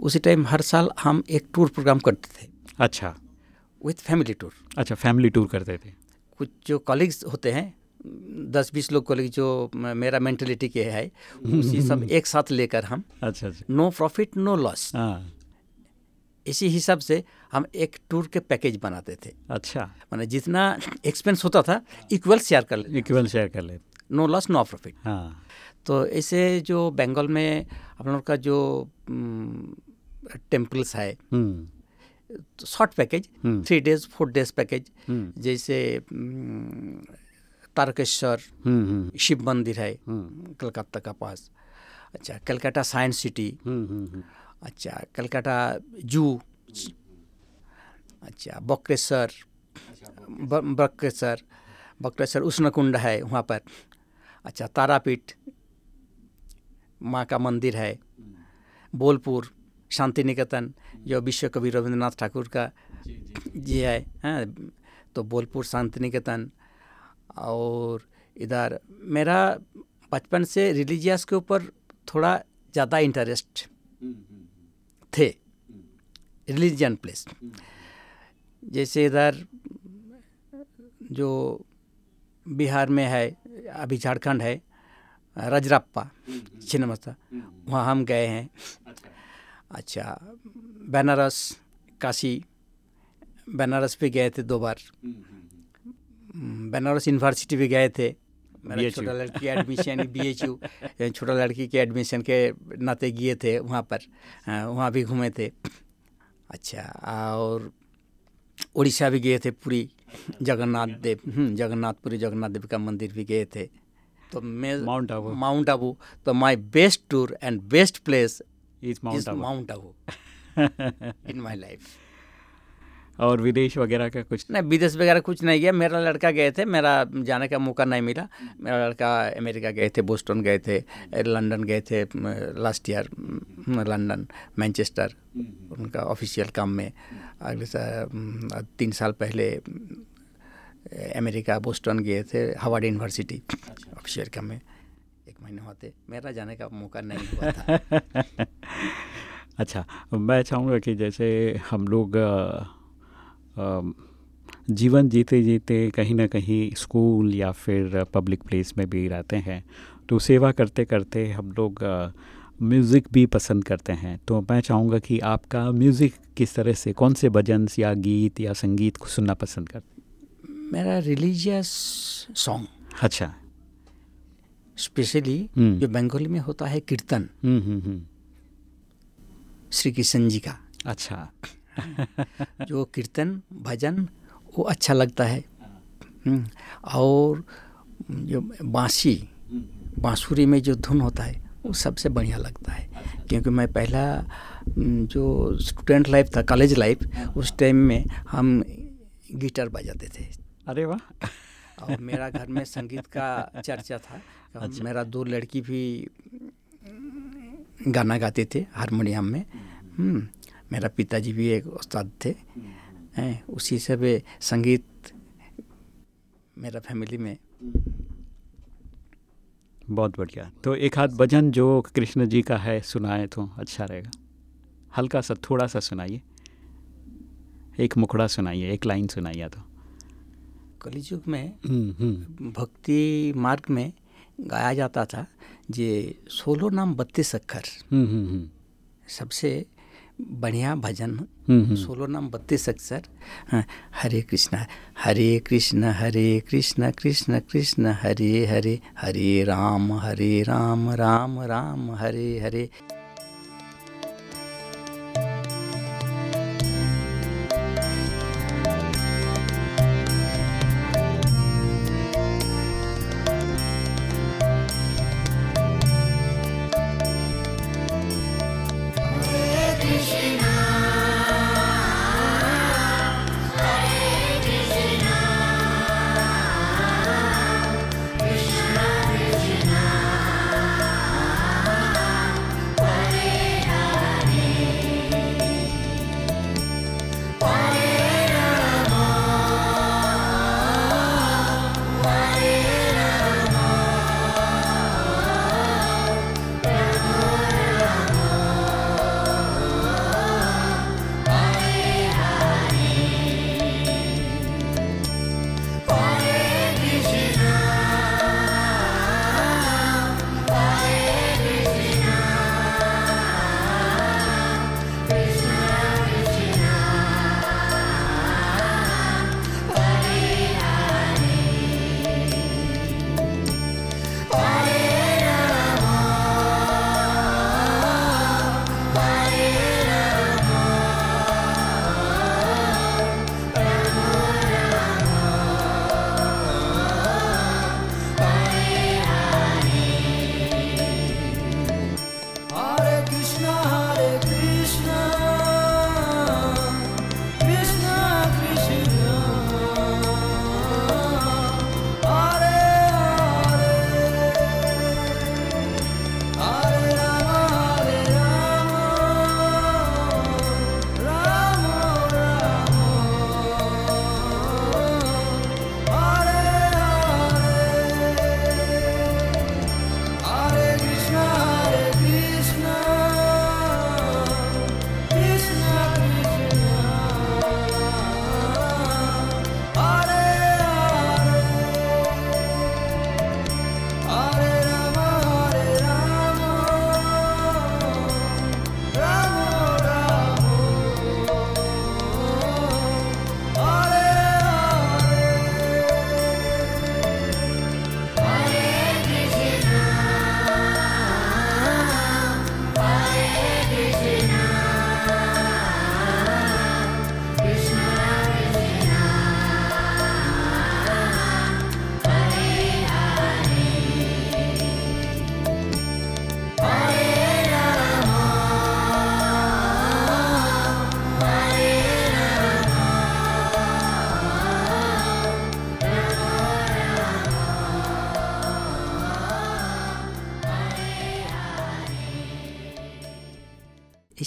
उसी टाइम हर साल हम एक टूर प्रोग्राम करते थे। अच्छा। विथ फैमिली टूर अच्छा फैमिली टूर करते थे। कुछ जो कॉलीग्स होते हैं दस बीस लोग कॉलीग जो मेरा मेंटेलिटी के है उसी सब एक साथ लेकर हम अच्छा अच्छा। नो प्रॉफिट नो लॉस इसी हिसाब से हम एक टूर के पैकेज बनाते थे। अच्छा। मैंने जितना एक्सपेंस होता था इक्वल शेयर कर लेते। इक्वल शेयर कर लेते। नो लॉस नो प्रॉफिट हाँ। तो ऐसे जो बंगाल में हम लोग का जो टेम्पल्स है short package. Three days four days package जैसे तारकेश्वर हम्म हम्म। शिव मंदिर है हम्म। कलकत्ता का पास। अच्छा कलकत्ता साइंस सिटी। अच्छा कलकत्ता जू। अच्छा बक्रेश्वर बक्रेश्वर बक्रेश्वर उष्णकुंड है वहाँ पर। अच्छा तारापीठ माँ का मंदिर है। बोलपुर शांति निकेतन जो विश्व कवि रविंद्रनाथ ठाकुर का जी है हाँ तो बोलपुर शांति निकेतन और इधर मेरा बचपन से रिलीजियस के ऊपर थोड़ा ज़्यादा इंटरेस्ट थे। Religion place. जैसे इधर जो बिहार में है अभी झारखंड है रजरप्पा छिन्नमस्ता वहाँ हम गए हैं। अच्छा। बनारस काशी बनारस भी गए थे दो बार। हम्म, बनारस यूनिवर्सिटी भी गए थे। मेरा छोटा लड़की एडमिशन बी एच यू छोटा लड़की के एडमिशन के नाते गए थे वहाँ पर। वहाँ भी घूमे थे। अच्छा और उड़ीसा भी गए थे पूरी। जगन्नाथ देव हम्म, जगन्नाथपुरी जगन्नाथ देव का मंदिर भी गए थे। तो मैं माउंट आबू माउंट आबू तो my best tour and best place is is Mount Abu Mount Abu in my life और विदेश वगैरह का कुछ? नहीं विदेश वगैरह कुछ नहीं गया मेरा लड़का गए थे मेरा जाने का मौका नहीं मिला। मेरा लड़का अमेरिका गए थे बोस्टन गए थे लंदन गए थे लास्ट ईयर लंदन मैनचेस्टर उनका ऑफिशियल काम में। अगले सा- तीन साल पहले अमेरिका बोस्टन गए थे हार्वर्ड यूनिवर्सिटी ऑफिशियल काम में। एक महीने होते मेरा जाने का मौका नहीं हुआ था। अच्छा मैं चाहूँगा कि जैसे हम लोग जीवन जीते जीते कहीं ना कहीं स्कूल या फिर पब्लिक प्लेस में भी रहते हैं। तो सेवा करते करते हम लोग म्यूज़िक भी पसंद करते हैं। तो मैं चाहूँगा कि आपका म्यूज़िक किस तरह से कौन से भजन या गीत या संगीत को सुनना पसंद करते मेरा रिलीजियस सॉन्ग। अच्छा। स्पेशली हम्म। जो बंगाली में होता है कीर्तन। हम्म हम्म श्री कृष्ण जी का। अच्छा। जो कीर्तन भजन वो अच्छा लगता है। हम्म, और जो बांसी बांसुरी में जो धुन होता है वो सबसे बढ़िया लगता है। क्योंकि मैं पहला हम्म, जो स्टूडेंट लाइफ था कॉलेज लाइफ उस टाइम में हम गिटार बजाते थे। अरे वाह। और मेरा घर में संगीत का चर्चा था। अच्छा। मेरा दो लड़की भी गाना गाते थे हारमोनियम में। हम्म, मेरा पिताजी भी एक उस्ताद थे हैं उसी से भी संगीत मेरा फैमिली में। बहुत बढ़िया। तो एक हाथ भजन जो कृष्ण जी का है सुनाए तो अच्छा रहेगा। हल्का सा थोड़ा सा सुनाइए। एक मुखड़ा सुनाइए एक लाइन सुनाइए तो। कलिजुग में हम्म, हम्म, भक्ति मार्ग में गाया जाता था जे सोलो नाम बत्तीस अक्षर। हम्म, हम्म, सबसे बढ़िया भजन। हम्म, हम्म। सोलो नाम बत्तीस अक्षर। हाँ, हरे कृष्णा हरे कृष्ण हरे कृष्ण कृष्ण कृष्ण हरे हरे हरे राम हरे राम राम राम हरे हरे।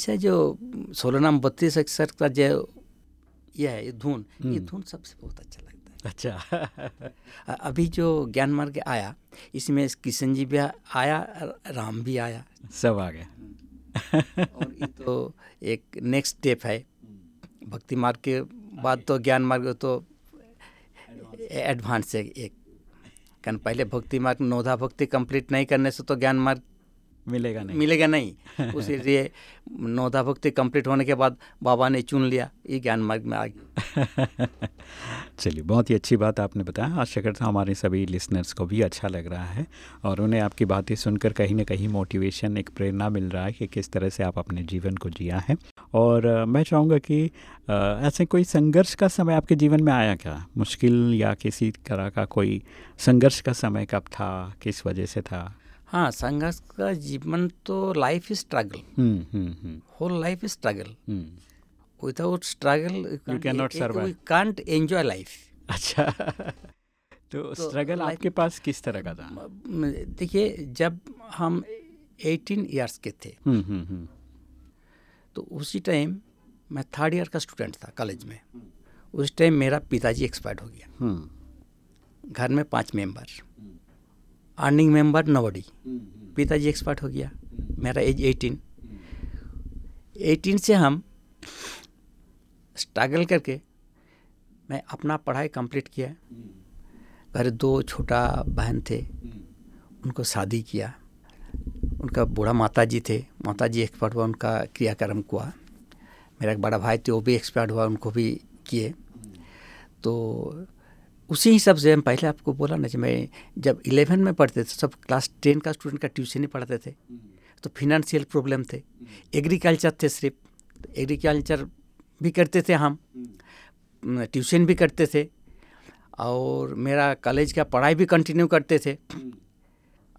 ऐसा जो सोलह नाम बत्तीस अक्षर का जो यह है ये धुन ये धुन सबसे बहुत अच्छा लगता है। अच्छा। अभी जो ज्ञान मार्ग आया इसमें किशन जी भी आया राम भी आया। सब आ गया और ये तो एक नेक्स्ट स्टेप है। भक्ति मार्ग के बाद तो ज्ञान मार्ग तो एडवांस है एक। कारण पहले भक्ति मार्ग नौधा भक्ति कंप्लीट नहीं करने से तो ज्ञान मार्ग मिलेगा नहीं। मिलेगा नहीं। उसी लिए नौदा भक्ति कंप्लीट होने के बाद बाबा ने चुन लिया ये ज्ञान मार्ग में आ गया। चलिए बहुत ही अच्छी बात आपने बताया। आशा करता हमारे सभी लिसनर्स को भी अच्छा लग रहा है और उन्हें आपकी बातें सुनकर कहीं ना कहीं मोटिवेशन एक प्रेरणा मिल रहा है कि किस तरह से आप अपने जीवन को जिया है। और मैं चाहूँगा कि ऐसे कोई संघर्ष का समय आपके जीवन में आया क्या? मुश्किल या किसी तरह का कोई संघर्ष का समय कब था? किस वजह से था? हाँ संघर्ष का जीवन तो life is struggle whole life is struggle without struggle You cannot survive. We can't enjoy life अच्छा। तो स्ट्रगल like- आपके पास किस तरह का था? देखिए जब हम 18 इयर्स के थे हम्म हम्म हम्म। तो उसी टाइम मैं थर्ड ईयर का स्टूडेंट था कॉलेज में। उस टाइम मेरा पिताजी एक्सपायर्ड हो गया। घर में पाँच मेंबर अर्निंग मेंबर नोबडी पिताजी एक्सपर्ट हो गया। मेरा एज 18 18 से हम स्ट्रगल करके मैं अपना पढ़ाई कंप्लीट किया। घर दो छोटा बहन थे। उनको शादी किया। उनका बूढ़ा माता जी थे। माता जी एक्सपर्ट हुआ उनका क्रियाक्रम हुआ। मेरा एक बड़ा भाई थे वो भी एक्सपर्ट हुआ उनको भी किए। तो उसी हिसाब से हम पहले आपको बोला ना कि मैं जब इलेवन में पढ़ते थे सब क्लास टेन का स्टूडेंट का ट्यूशन ही पढ़ाते थे। तो फिनेंशियल प्रॉब्लम थे। एग्रीकल्चर थे सिर्फ़। तो एग्रीकल्चर भी करते थे हम। ट्यूशन भी करते थे। और मेरा कॉलेज का पढ़ाई भी कंटिन्यू करते थे।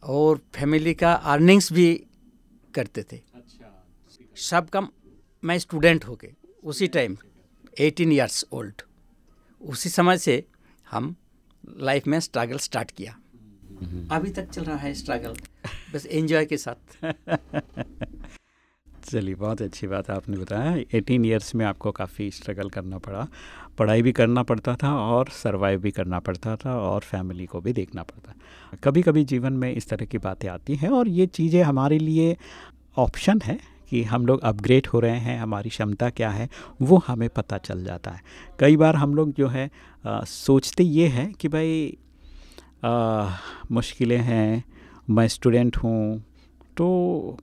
और फैमिली का अर्निंग्स भी करते थे। सब कम मैं स्टूडेंट हो गए उसी टाइम 18 इयर्स ओल्ड उसी समय से हम लाइफ में स्ट्रगल स्टार्ट किया। अभी तक चल रहा है स्ट्रगल बस एंजॉय के साथ। चलिए, बहुत अच्छी बात है आपने बताया। एटीन इयर्स में आपको काफ़ी स्ट्रगल करना पड़ा। पढ़ाई भी करना पड़ता था और सरवाइव भी करना पड़ता था और फैमिली को भी देखना पड़ता। कभी कभी जीवन में इस तरह की बातें आती हैं और ये चीज़ें हमारे लिए ऑप्शन है। कि हम लोग अपग्रेड हो रहे हैं हमारी क्षमता क्या है वो हमें पता चल जाता है। कई बार हम लोग जो है आ, सोचते ये हैं कि भाई मुश्किलें हैं मैं स्टूडेंट हूँ तो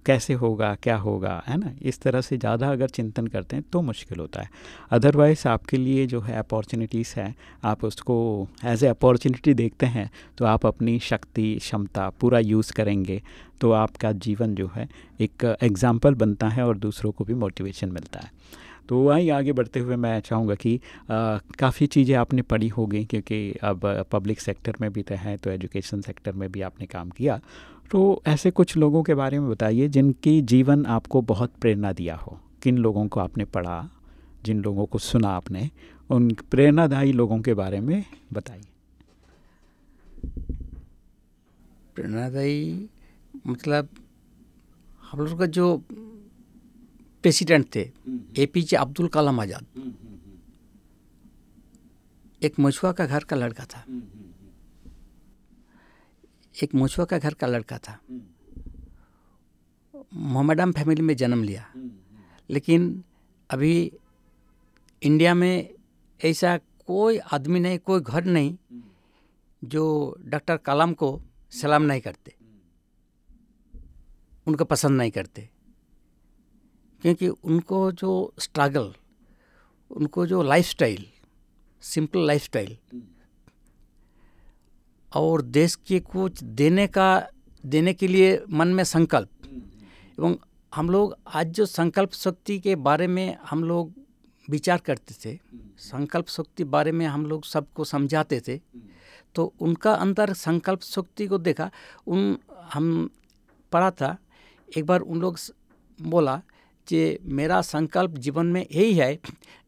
कैसे होगा क्या होगा है ना? इस तरह से ज़्यादा अगर चिंतन करते हैं तो मुश्किल होता है। अदरवाइज़ आपके लिए जो है अपॉर्चुनिटीज़ है आप उसको एज ए अपॉर्चुनिटी देखते हैं तो आप अपनी शक्ति क्षमता पूरा यूज़ करेंगे। तो आपका जीवन जो है एक एग्ज़ाम्पल बनता है और दूसरों को भी मोटिवेशन मिलता है। तो वहीं आगे बढ़ते हुए मैं चाहूँगा कि काफ़ी चीज़ें आपने पढ़ी होगी क्योंकि अब पब्लिक सेक्टर में भी तो है तो एजुकेशन सेक्टर में भी आपने काम किया। तो ऐसे कुछ लोगों के बारे में बताइए जिनकी जीवन आपको बहुत प्रेरणा दिया हो। किन लोगों को आपने पढ़ा, जिन लोगों को सुना आपने, उन प्रेरणादायी लोगों के बारे में बताइए। प्रेरणादायी मतलब हम लोग का जो प्रेसिडेंट थे ए पी जे अब्दुल कलाम आज़ाद। एक मछुआ का घर का लड़का था। एक मछुआ का घर का लड़का था। मोहम्मदम फैमिली में जन्म लिया। लेकिन अभी इंडिया में ऐसा कोई आदमी नहीं कोई घर नहीं जो डॉक्टर कलाम को सलाम नहीं करते। उनको पसंद नहीं करते। क्योंकि उनको जो स्ट्रगल उनको जो लाइफस्टाइल सिंपल लाइफस्टाइल और देश के कुछ देने का, देने के लिए मन में संकल्प। एवं हम लोग आज जो संकल्प शक्ति के बारे में हम लोग विचार करते थे, संकल्प शक्ति बारे में हम लोग सबको समझाते थे तो उनका अंदर संकल्प शक्ति को देखा, उन हम पढ़ा था एक बार उन लोग बोला कि मेरा संकल्प जीवन में यही है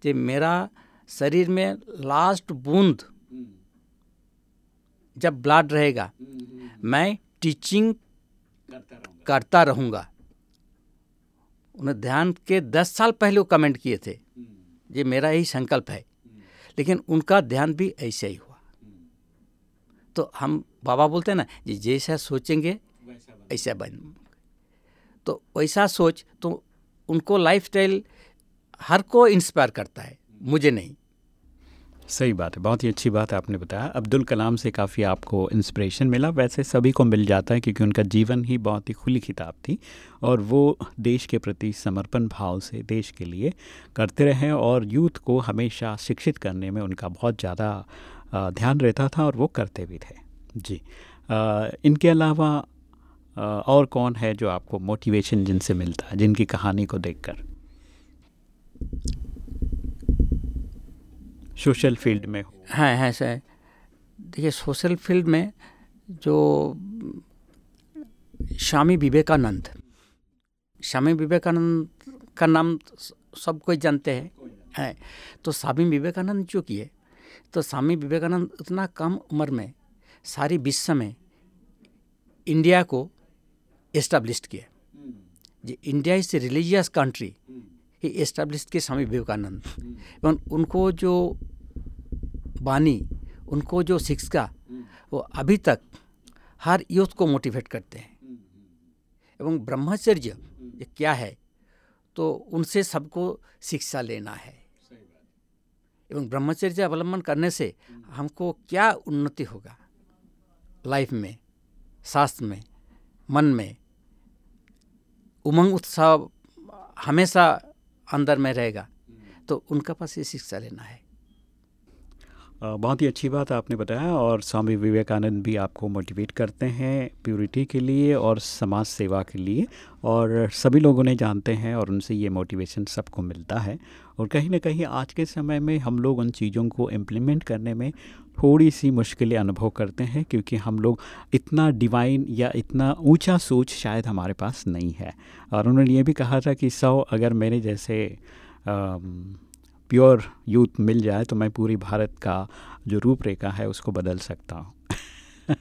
कि मेरा शरीर में लास्ट बूंद जब ब्लड रहेगा, मैं टीचिंग करता रहूँगा। उन्हें ध्यान के दस साल पहले वो कमेंट किए थे ये मेरा यही संकल्प है। लेकिन उनका ध्यान भी ऐसे ही हुआ। तो हम बाबा बोलते हैं ना जैसा सोचेंगे, ऐसा बन तो वैसा सोच तो उनको लाइफस्टाइल हर को इंस्पायर करता है मुझे नहीं। सही बात है बहुत ही अच्छी बात आपने बताया। अब्दुल कलाम से काफ़ी आपको इंस्पिरेशन मिला। वैसे सभी को मिल जाता है क्योंकि उनका जीवन ही बहुत ही खुली किताब थी और वो देश के प्रति समर्पण भाव से देश के लिए करते रहे और यूथ को हमेशा शिक्षित करने में उनका बहुत ज़्यादा ध्यान रहता था और वो करते भी थे। जी आ, इनके अलावा और कौन है जो आपको मोटिवेशन जिनसे मिलता है, जिनकी कहानी को देखकर? सोशल फ़ील्ड में हो। हाँ सर। देखिए सोशल फ़ील्ड में जो स्वामी विवेकानंद स्वामी विवेकानंद का नाम सब कोई जानते हैं। है। तो स्वामी विवेकानंद जो किए तो स्वामी विवेकानंद इतना कम उम्र में, सारी विश्व में, इंडिया को इस्टेब्लिश किए जी India is a religious country he establish के स्वामी विवेकानंद? एवं उनको जो वाणी उनको जो शिक्षा वो अभी तक हर यूथ को मोटिवेट करते हैं। एवं ब्रह्मचर्य ये क्या है? तो उनसे सबको शिक्षा लेना है। एवं ब्रह्मचर्य अवलंबन करने से हमको क्या उन्नति होगा? लाइफ में शास्त्र में मन में उमंग उत्साह हमेशा अंदर में रहेगा। तो उनका पास ये शिक्षा लेना है। बहुत ही अच्छी बात आपने बताया और स्वामी विवेकानंद भी आपको मोटिवेट करते हैं प्योरिटी के लिए और समाज सेवा के लिए और सभी लोग उन्हें जानते हैं और उनसे ये मोटिवेशन सबको मिलता है। और कहीं ना कहीं आज के समय में हम लोग उन चीज़ों को इम्प्लीमेंट करने में थोड़ी सी मुश्किलें अनुभव करते हैं क्योंकि हम लोग इतना डिवाइन या इतना ऊँचा सोच शायद हमारे पास नहीं है। और उन्होंने ये भी कहा था कि सौ अगर मेरे जैसे प्योर यूथ मिल जाए तो मैं पूरी भारत का जो रूपरेखा है उसको बदल सकता हूँ।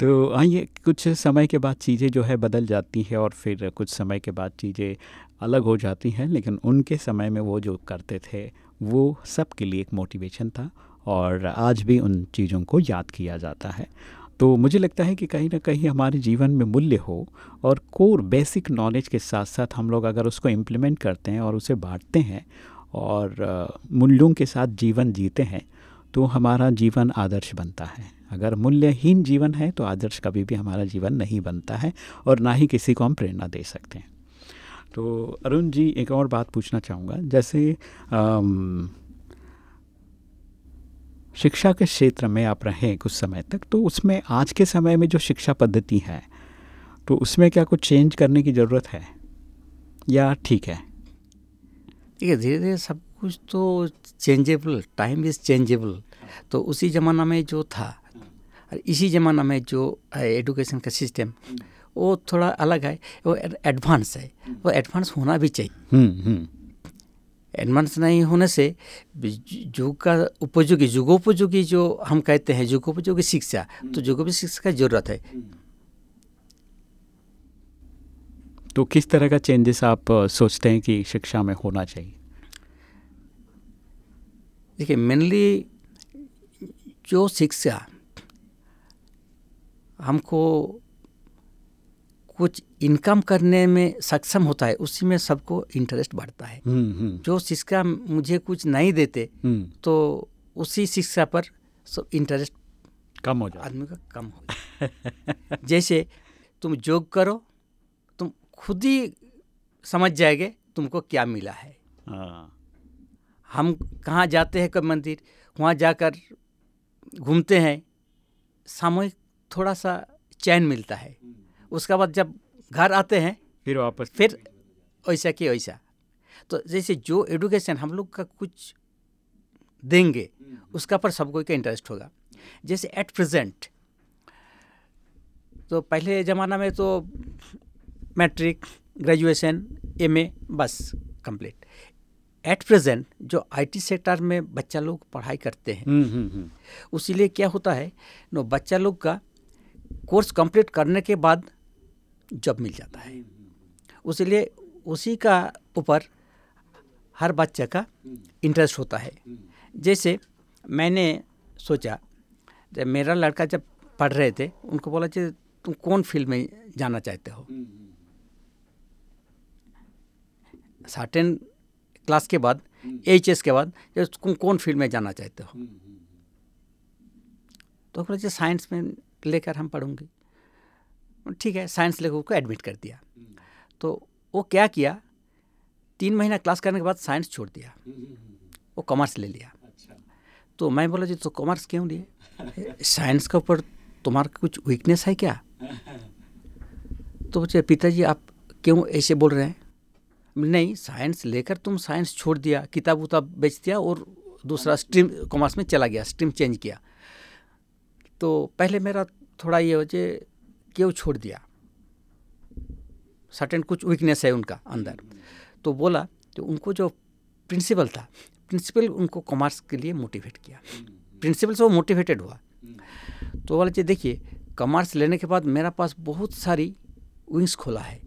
तो आइए कुछ समय के बाद चीज़ें जो है बदल जाती है और फिर कुछ समय के बाद चीज़ें अलग हो जाती हैं, लेकिन उनके समय में वो जो करते थे, वो सब के लिए एक मोटिवेशन था और आज भी उन चीज़ों को याद किया जाता है। तो मुझे लगता है कि कहीं ना कहीं हमारे जीवन में मूल्य हो और कोर बेसिक नॉलेज के साथ साथ हम लोग अगर उसको इम्प्लीमेंट करते हैं और उसे बांटते हैं और मूल्यों के साथ जीवन जीते हैं तो हमारा जीवन आदर्श बनता है। अगर मूल्यहीन जीवन है तो आदर्श कभी भी हमारा जीवन नहीं बनता है और ना ही किसी को हम प्रेरणा दे सकते हैं। तो अरुण जी एक और बात पूछना चाहूँगा। जैसे आम, शिक्षा के क्षेत्र में आप रहें कुछ समय तक तो उसमें आज के समय में जो शिक्षा पद्धति है तो उसमें क्या कुछ चेंज करने की ज़रूरत है? या ठीक है? देखिए धीरे धीरे सब कुछ तो चेंजेबल टाइम इज़ चेंजेबल तो उसी ज़माना में जो था और इसी ज़माना में जो एडुकेशन का सिस्टम वो थोड़ा अलग है वो एडवांस है। वो एडवांस होना भी चाहिए। हम्म, हम्म। एडवांस नहीं होने से युग का उपयोगी युगोपयोगी जो हम कहते हैं युगोपयोगी शिक्षा तो युगोपयोगी शिक्षा की ज़रूरत है। तो किस तरह का चेंजेस आप सोचते हैं कि शिक्षा में होना चाहिए? देखिए मेनली जो शिक्षा हमको कुछ इनकम करने में सक्षम होता है उसी में सबको इंटरेस्ट बढ़ता है हम्म, हम्म। जो शिक्षा मुझे कुछ नहीं देते हम्म। तो उसी शिक्षा पर सब इंटरेस्ट कम हो जाए आदमी का कम हो जाए जैसे तुम योग करो तुम खुद ही समझ जाएँगे तुमको क्या मिला है हाँ। हम कहाँ जाते हैं कब मंदिर वहाँ जाकर घूमते हैं सामूहिक थोड़ा सा चैन मिलता है उसके बाद जब घर आते हैं फिर वापस फिर वैसा कि वैसा। तो जैसे जो एडुकेशन हम लोग का कुछ देंगे उसका पर सबको का इंटरेस्ट होगा। जैसे एट प्रेजेंट तो पहले ज़माना में तो मैट्रिक ग्रेजुएशन एमए बस कंप्लीट एट प्रेजेंट जो आईटी सेक्टर में बच्चा लोग पढ़ाई करते हैं हम्म, हम्म, हम्म। उसीलिए क्या होता है नो बच्चा लोग का कोर्स कंप्लीट करने के बाद जॉब मिल जाता है। उसलिए उसी का ऊपर हर बच्चे का इंटरेस्ट होता है। जैसे मैंने सोचा, जब मेरा लड़का जब पढ़ रहे थे, उनको बोला कि तुम कौन फ़ील्ड में जाना चाहते हो? सर्टेन क्लास के बाद एच एस के बाद तुम कौन फ़ील्ड में जाना चाहते हो? तो बोले साइंस में लेकर हम पढ़ूँगी। ठीक है साइंस लेकर उसको एडमिट कर दिया। तो वो क्या किया? तीन महीना क्लास करने के बाद साइंस छोड़ दिया। वो कॉमर्स ले लिया। अच्छा। तो मैं बोला जी तो कॉमर्स क्यों लिए साइंस के ऊपर तुम्हारा कुछ वीकनेस है क्या? तो बच्चे पिताजी आप क्यों ऐसे बोल रहे हैं? नहीं साइंस लेकर तुम साइंस छोड़ दिया किताब उताब बेच दिया और दूसरा स्ट्रीम कॉमर्स में चला गया स्ट्रीम चेंज किया। तो पहले मेरा थोड़ा ये हो जे क्यों छोड़ दिया? सर्टेन कुछ वीकनेस है उनका अंदर। तो बोला तो उनको जो प्रिंसिपल था प्रिंसिपल उनको कॉमर्स के लिए मोटिवेट किया। प्रिंसिपल से वो मोटिवेटेड हुआ। तो बोला जी देखिए कॉमर्स लेने के बाद मेरा पास बहुत सारी विंग्स खोला है।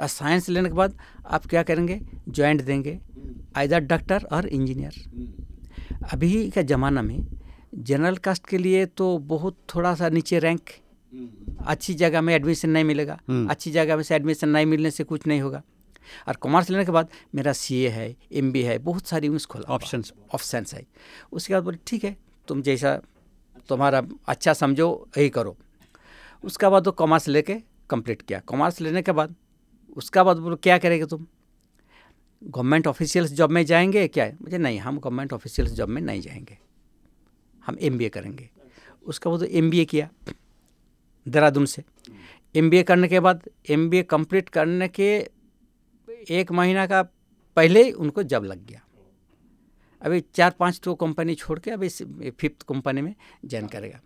और साइंस लेने के बाद आप क्या करेंगे? ज्वाइंट देंगे। आइदर डॉक्टर और इंजीनियर अभी का ज़माना में जनरल कास्ट के लिए तो बहुत थोड़ा सा नीचे रैंक अच्छी जगह में एडमिशन नहीं मिलेगा। अच्छी जगह में से एडमिशन नहीं मिलने से कुछ नहीं होगा। और कॉमर्स लेने के बाद मेरा सीए है एम है बहुत सारी यूज़ खोला ऑप्शन ऑप्शन है। उसके बाद बोले ठीक है तुम जैसा तुम्हारा अच्छा समझो यही करो। उसके बाद वो कॉमर्स लेके कंप्लीट किया। कॉमर्स लेने के बाद उसका बाद बोलो क्या करेंगे तुम? गवर्नमेंट ऑफिशियल्स जॉब में जाएँगे क्या? मुझे नहीं हम गवर्नमेंट ऑफिशियल्स जॉब में नहीं जाएँगे। हम एमबीए करेंगे। उसका वो तो एमबीए किया, देहरादून से। एमबीए करने के बाद एम बी कंप्लीट करने के एक महीना का पहले ही उनको जब लग गया। अभी चार पाँच तो कंपनी छोड़ के अभी फिफ्थ कंपनी में ज्वाइन करेगा।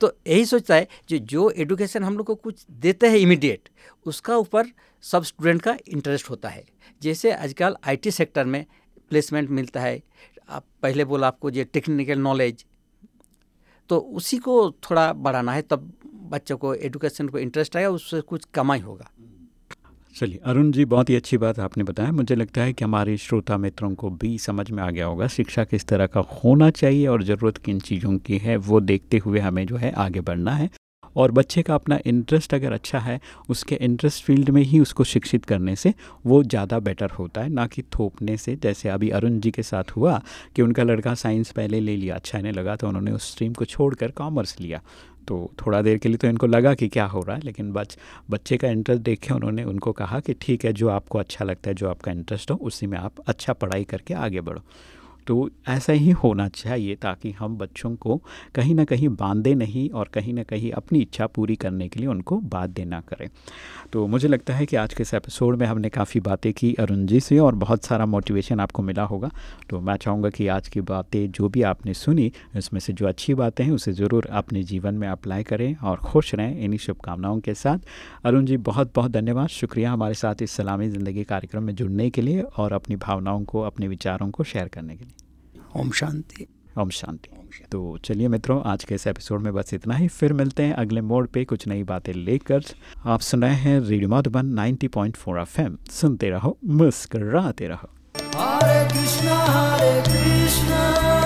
तो यही सोचता है जो जो एडुकेशन हम लोग को कुछ देते हैं इमीडिएट उसका ऊपर सब स्टूडेंट का इंटरेस्ट होता है। जैसे आजकल आईटी सेक्टर में प्लेसमेंट मिलता है। आप पहले बोला आपको जो टेक्निकल नॉलेज तो उसी को थोड़ा बढ़ाना है, तब बच्चों को एडुकेशन को इंटरेस्ट आएगा उससे कुछ कमाई होगा। चलिए, अरुण जी, बहुत ही अच्छी बात आपने बताया। मुझे लगता है कि हमारे श्रोता मित्रों को भी समझ में आ गया होगा, शिक्षा किस तरह का होना चाहिए और ज़रूरत किन चीज़ों की है, वो देखते हुए हमें जो है आगे बढ़ना है। और बच्चे का अपना इंटरेस्ट अगर अच्छा है, उसके इंटरेस्ट फ़ील्ड में ही उसको शिक्षित करने से वो ज़्यादा बेटर होता है। ना कि थोपने से, जैसे अभी अरुण जी के साथ हुआ कि उनका लड़का साइंस पहले ले लिया अच्छा इन्हें लगा तो उन्होंने उस स्ट्रीम को छोड़कर कॉमर्स लिया। तो थोड़ा देर के लिए तो इनको लगा कि क्या हो रहा है, लेकिन बच, बच्चे का इंटरेस्ट देखे उन्होंने, उनको कहा कि ठीक है, जो आपको अच्छा लगता है, जो आपका इंटरेस्ट हो, उसी में आप अच्छा पढ़ाई करके आगे बढ़ो। तो ऐसा ही होना चाहिए ताकि हम बच्चों को कहीं ना कहीं बांधे नहीं और कहीं ना कहीं अपनी इच्छा पूरी करने के लिए उनको बात देना करें। तो मुझे लगता है कि आज के इस एपिसोड में हमने काफ़ी बातें की अरुण जी से और बहुत सारा मोटिवेशन आपको मिला होगा। तो मैं चाहूँगा कि आज की बातें जो भी आपने सुनी, इसमें से जो अच्छी बातें हैं, उसे ज़रूर अपने जीवन में अप्लाई करें और खुश रहें इन्हीं शुभकामनाओं के साथ। अरुण जी बहुत बहुत धन्यवाद। शुक्रिया हमारे साथ इस सलामी ज़िंदगी कार्यक्रम में जुड़ने के लिए और अपनी भावनाओं को, अपने विचारों को शेयर करने के लिए। ओम शांति। ओम शांति। तो चलिए मित्रों आज के इस एपिसोड में बस इतना ही। फिर मिलते हैं अगले मोड पे कुछ नई बातें लेकर। आप सुन रहे हैं रेडियो मधुबन 90.4 पॉइंट सुनते रहो मुस्कराते रहो। हरे कृष्णा हरे कृष्णा।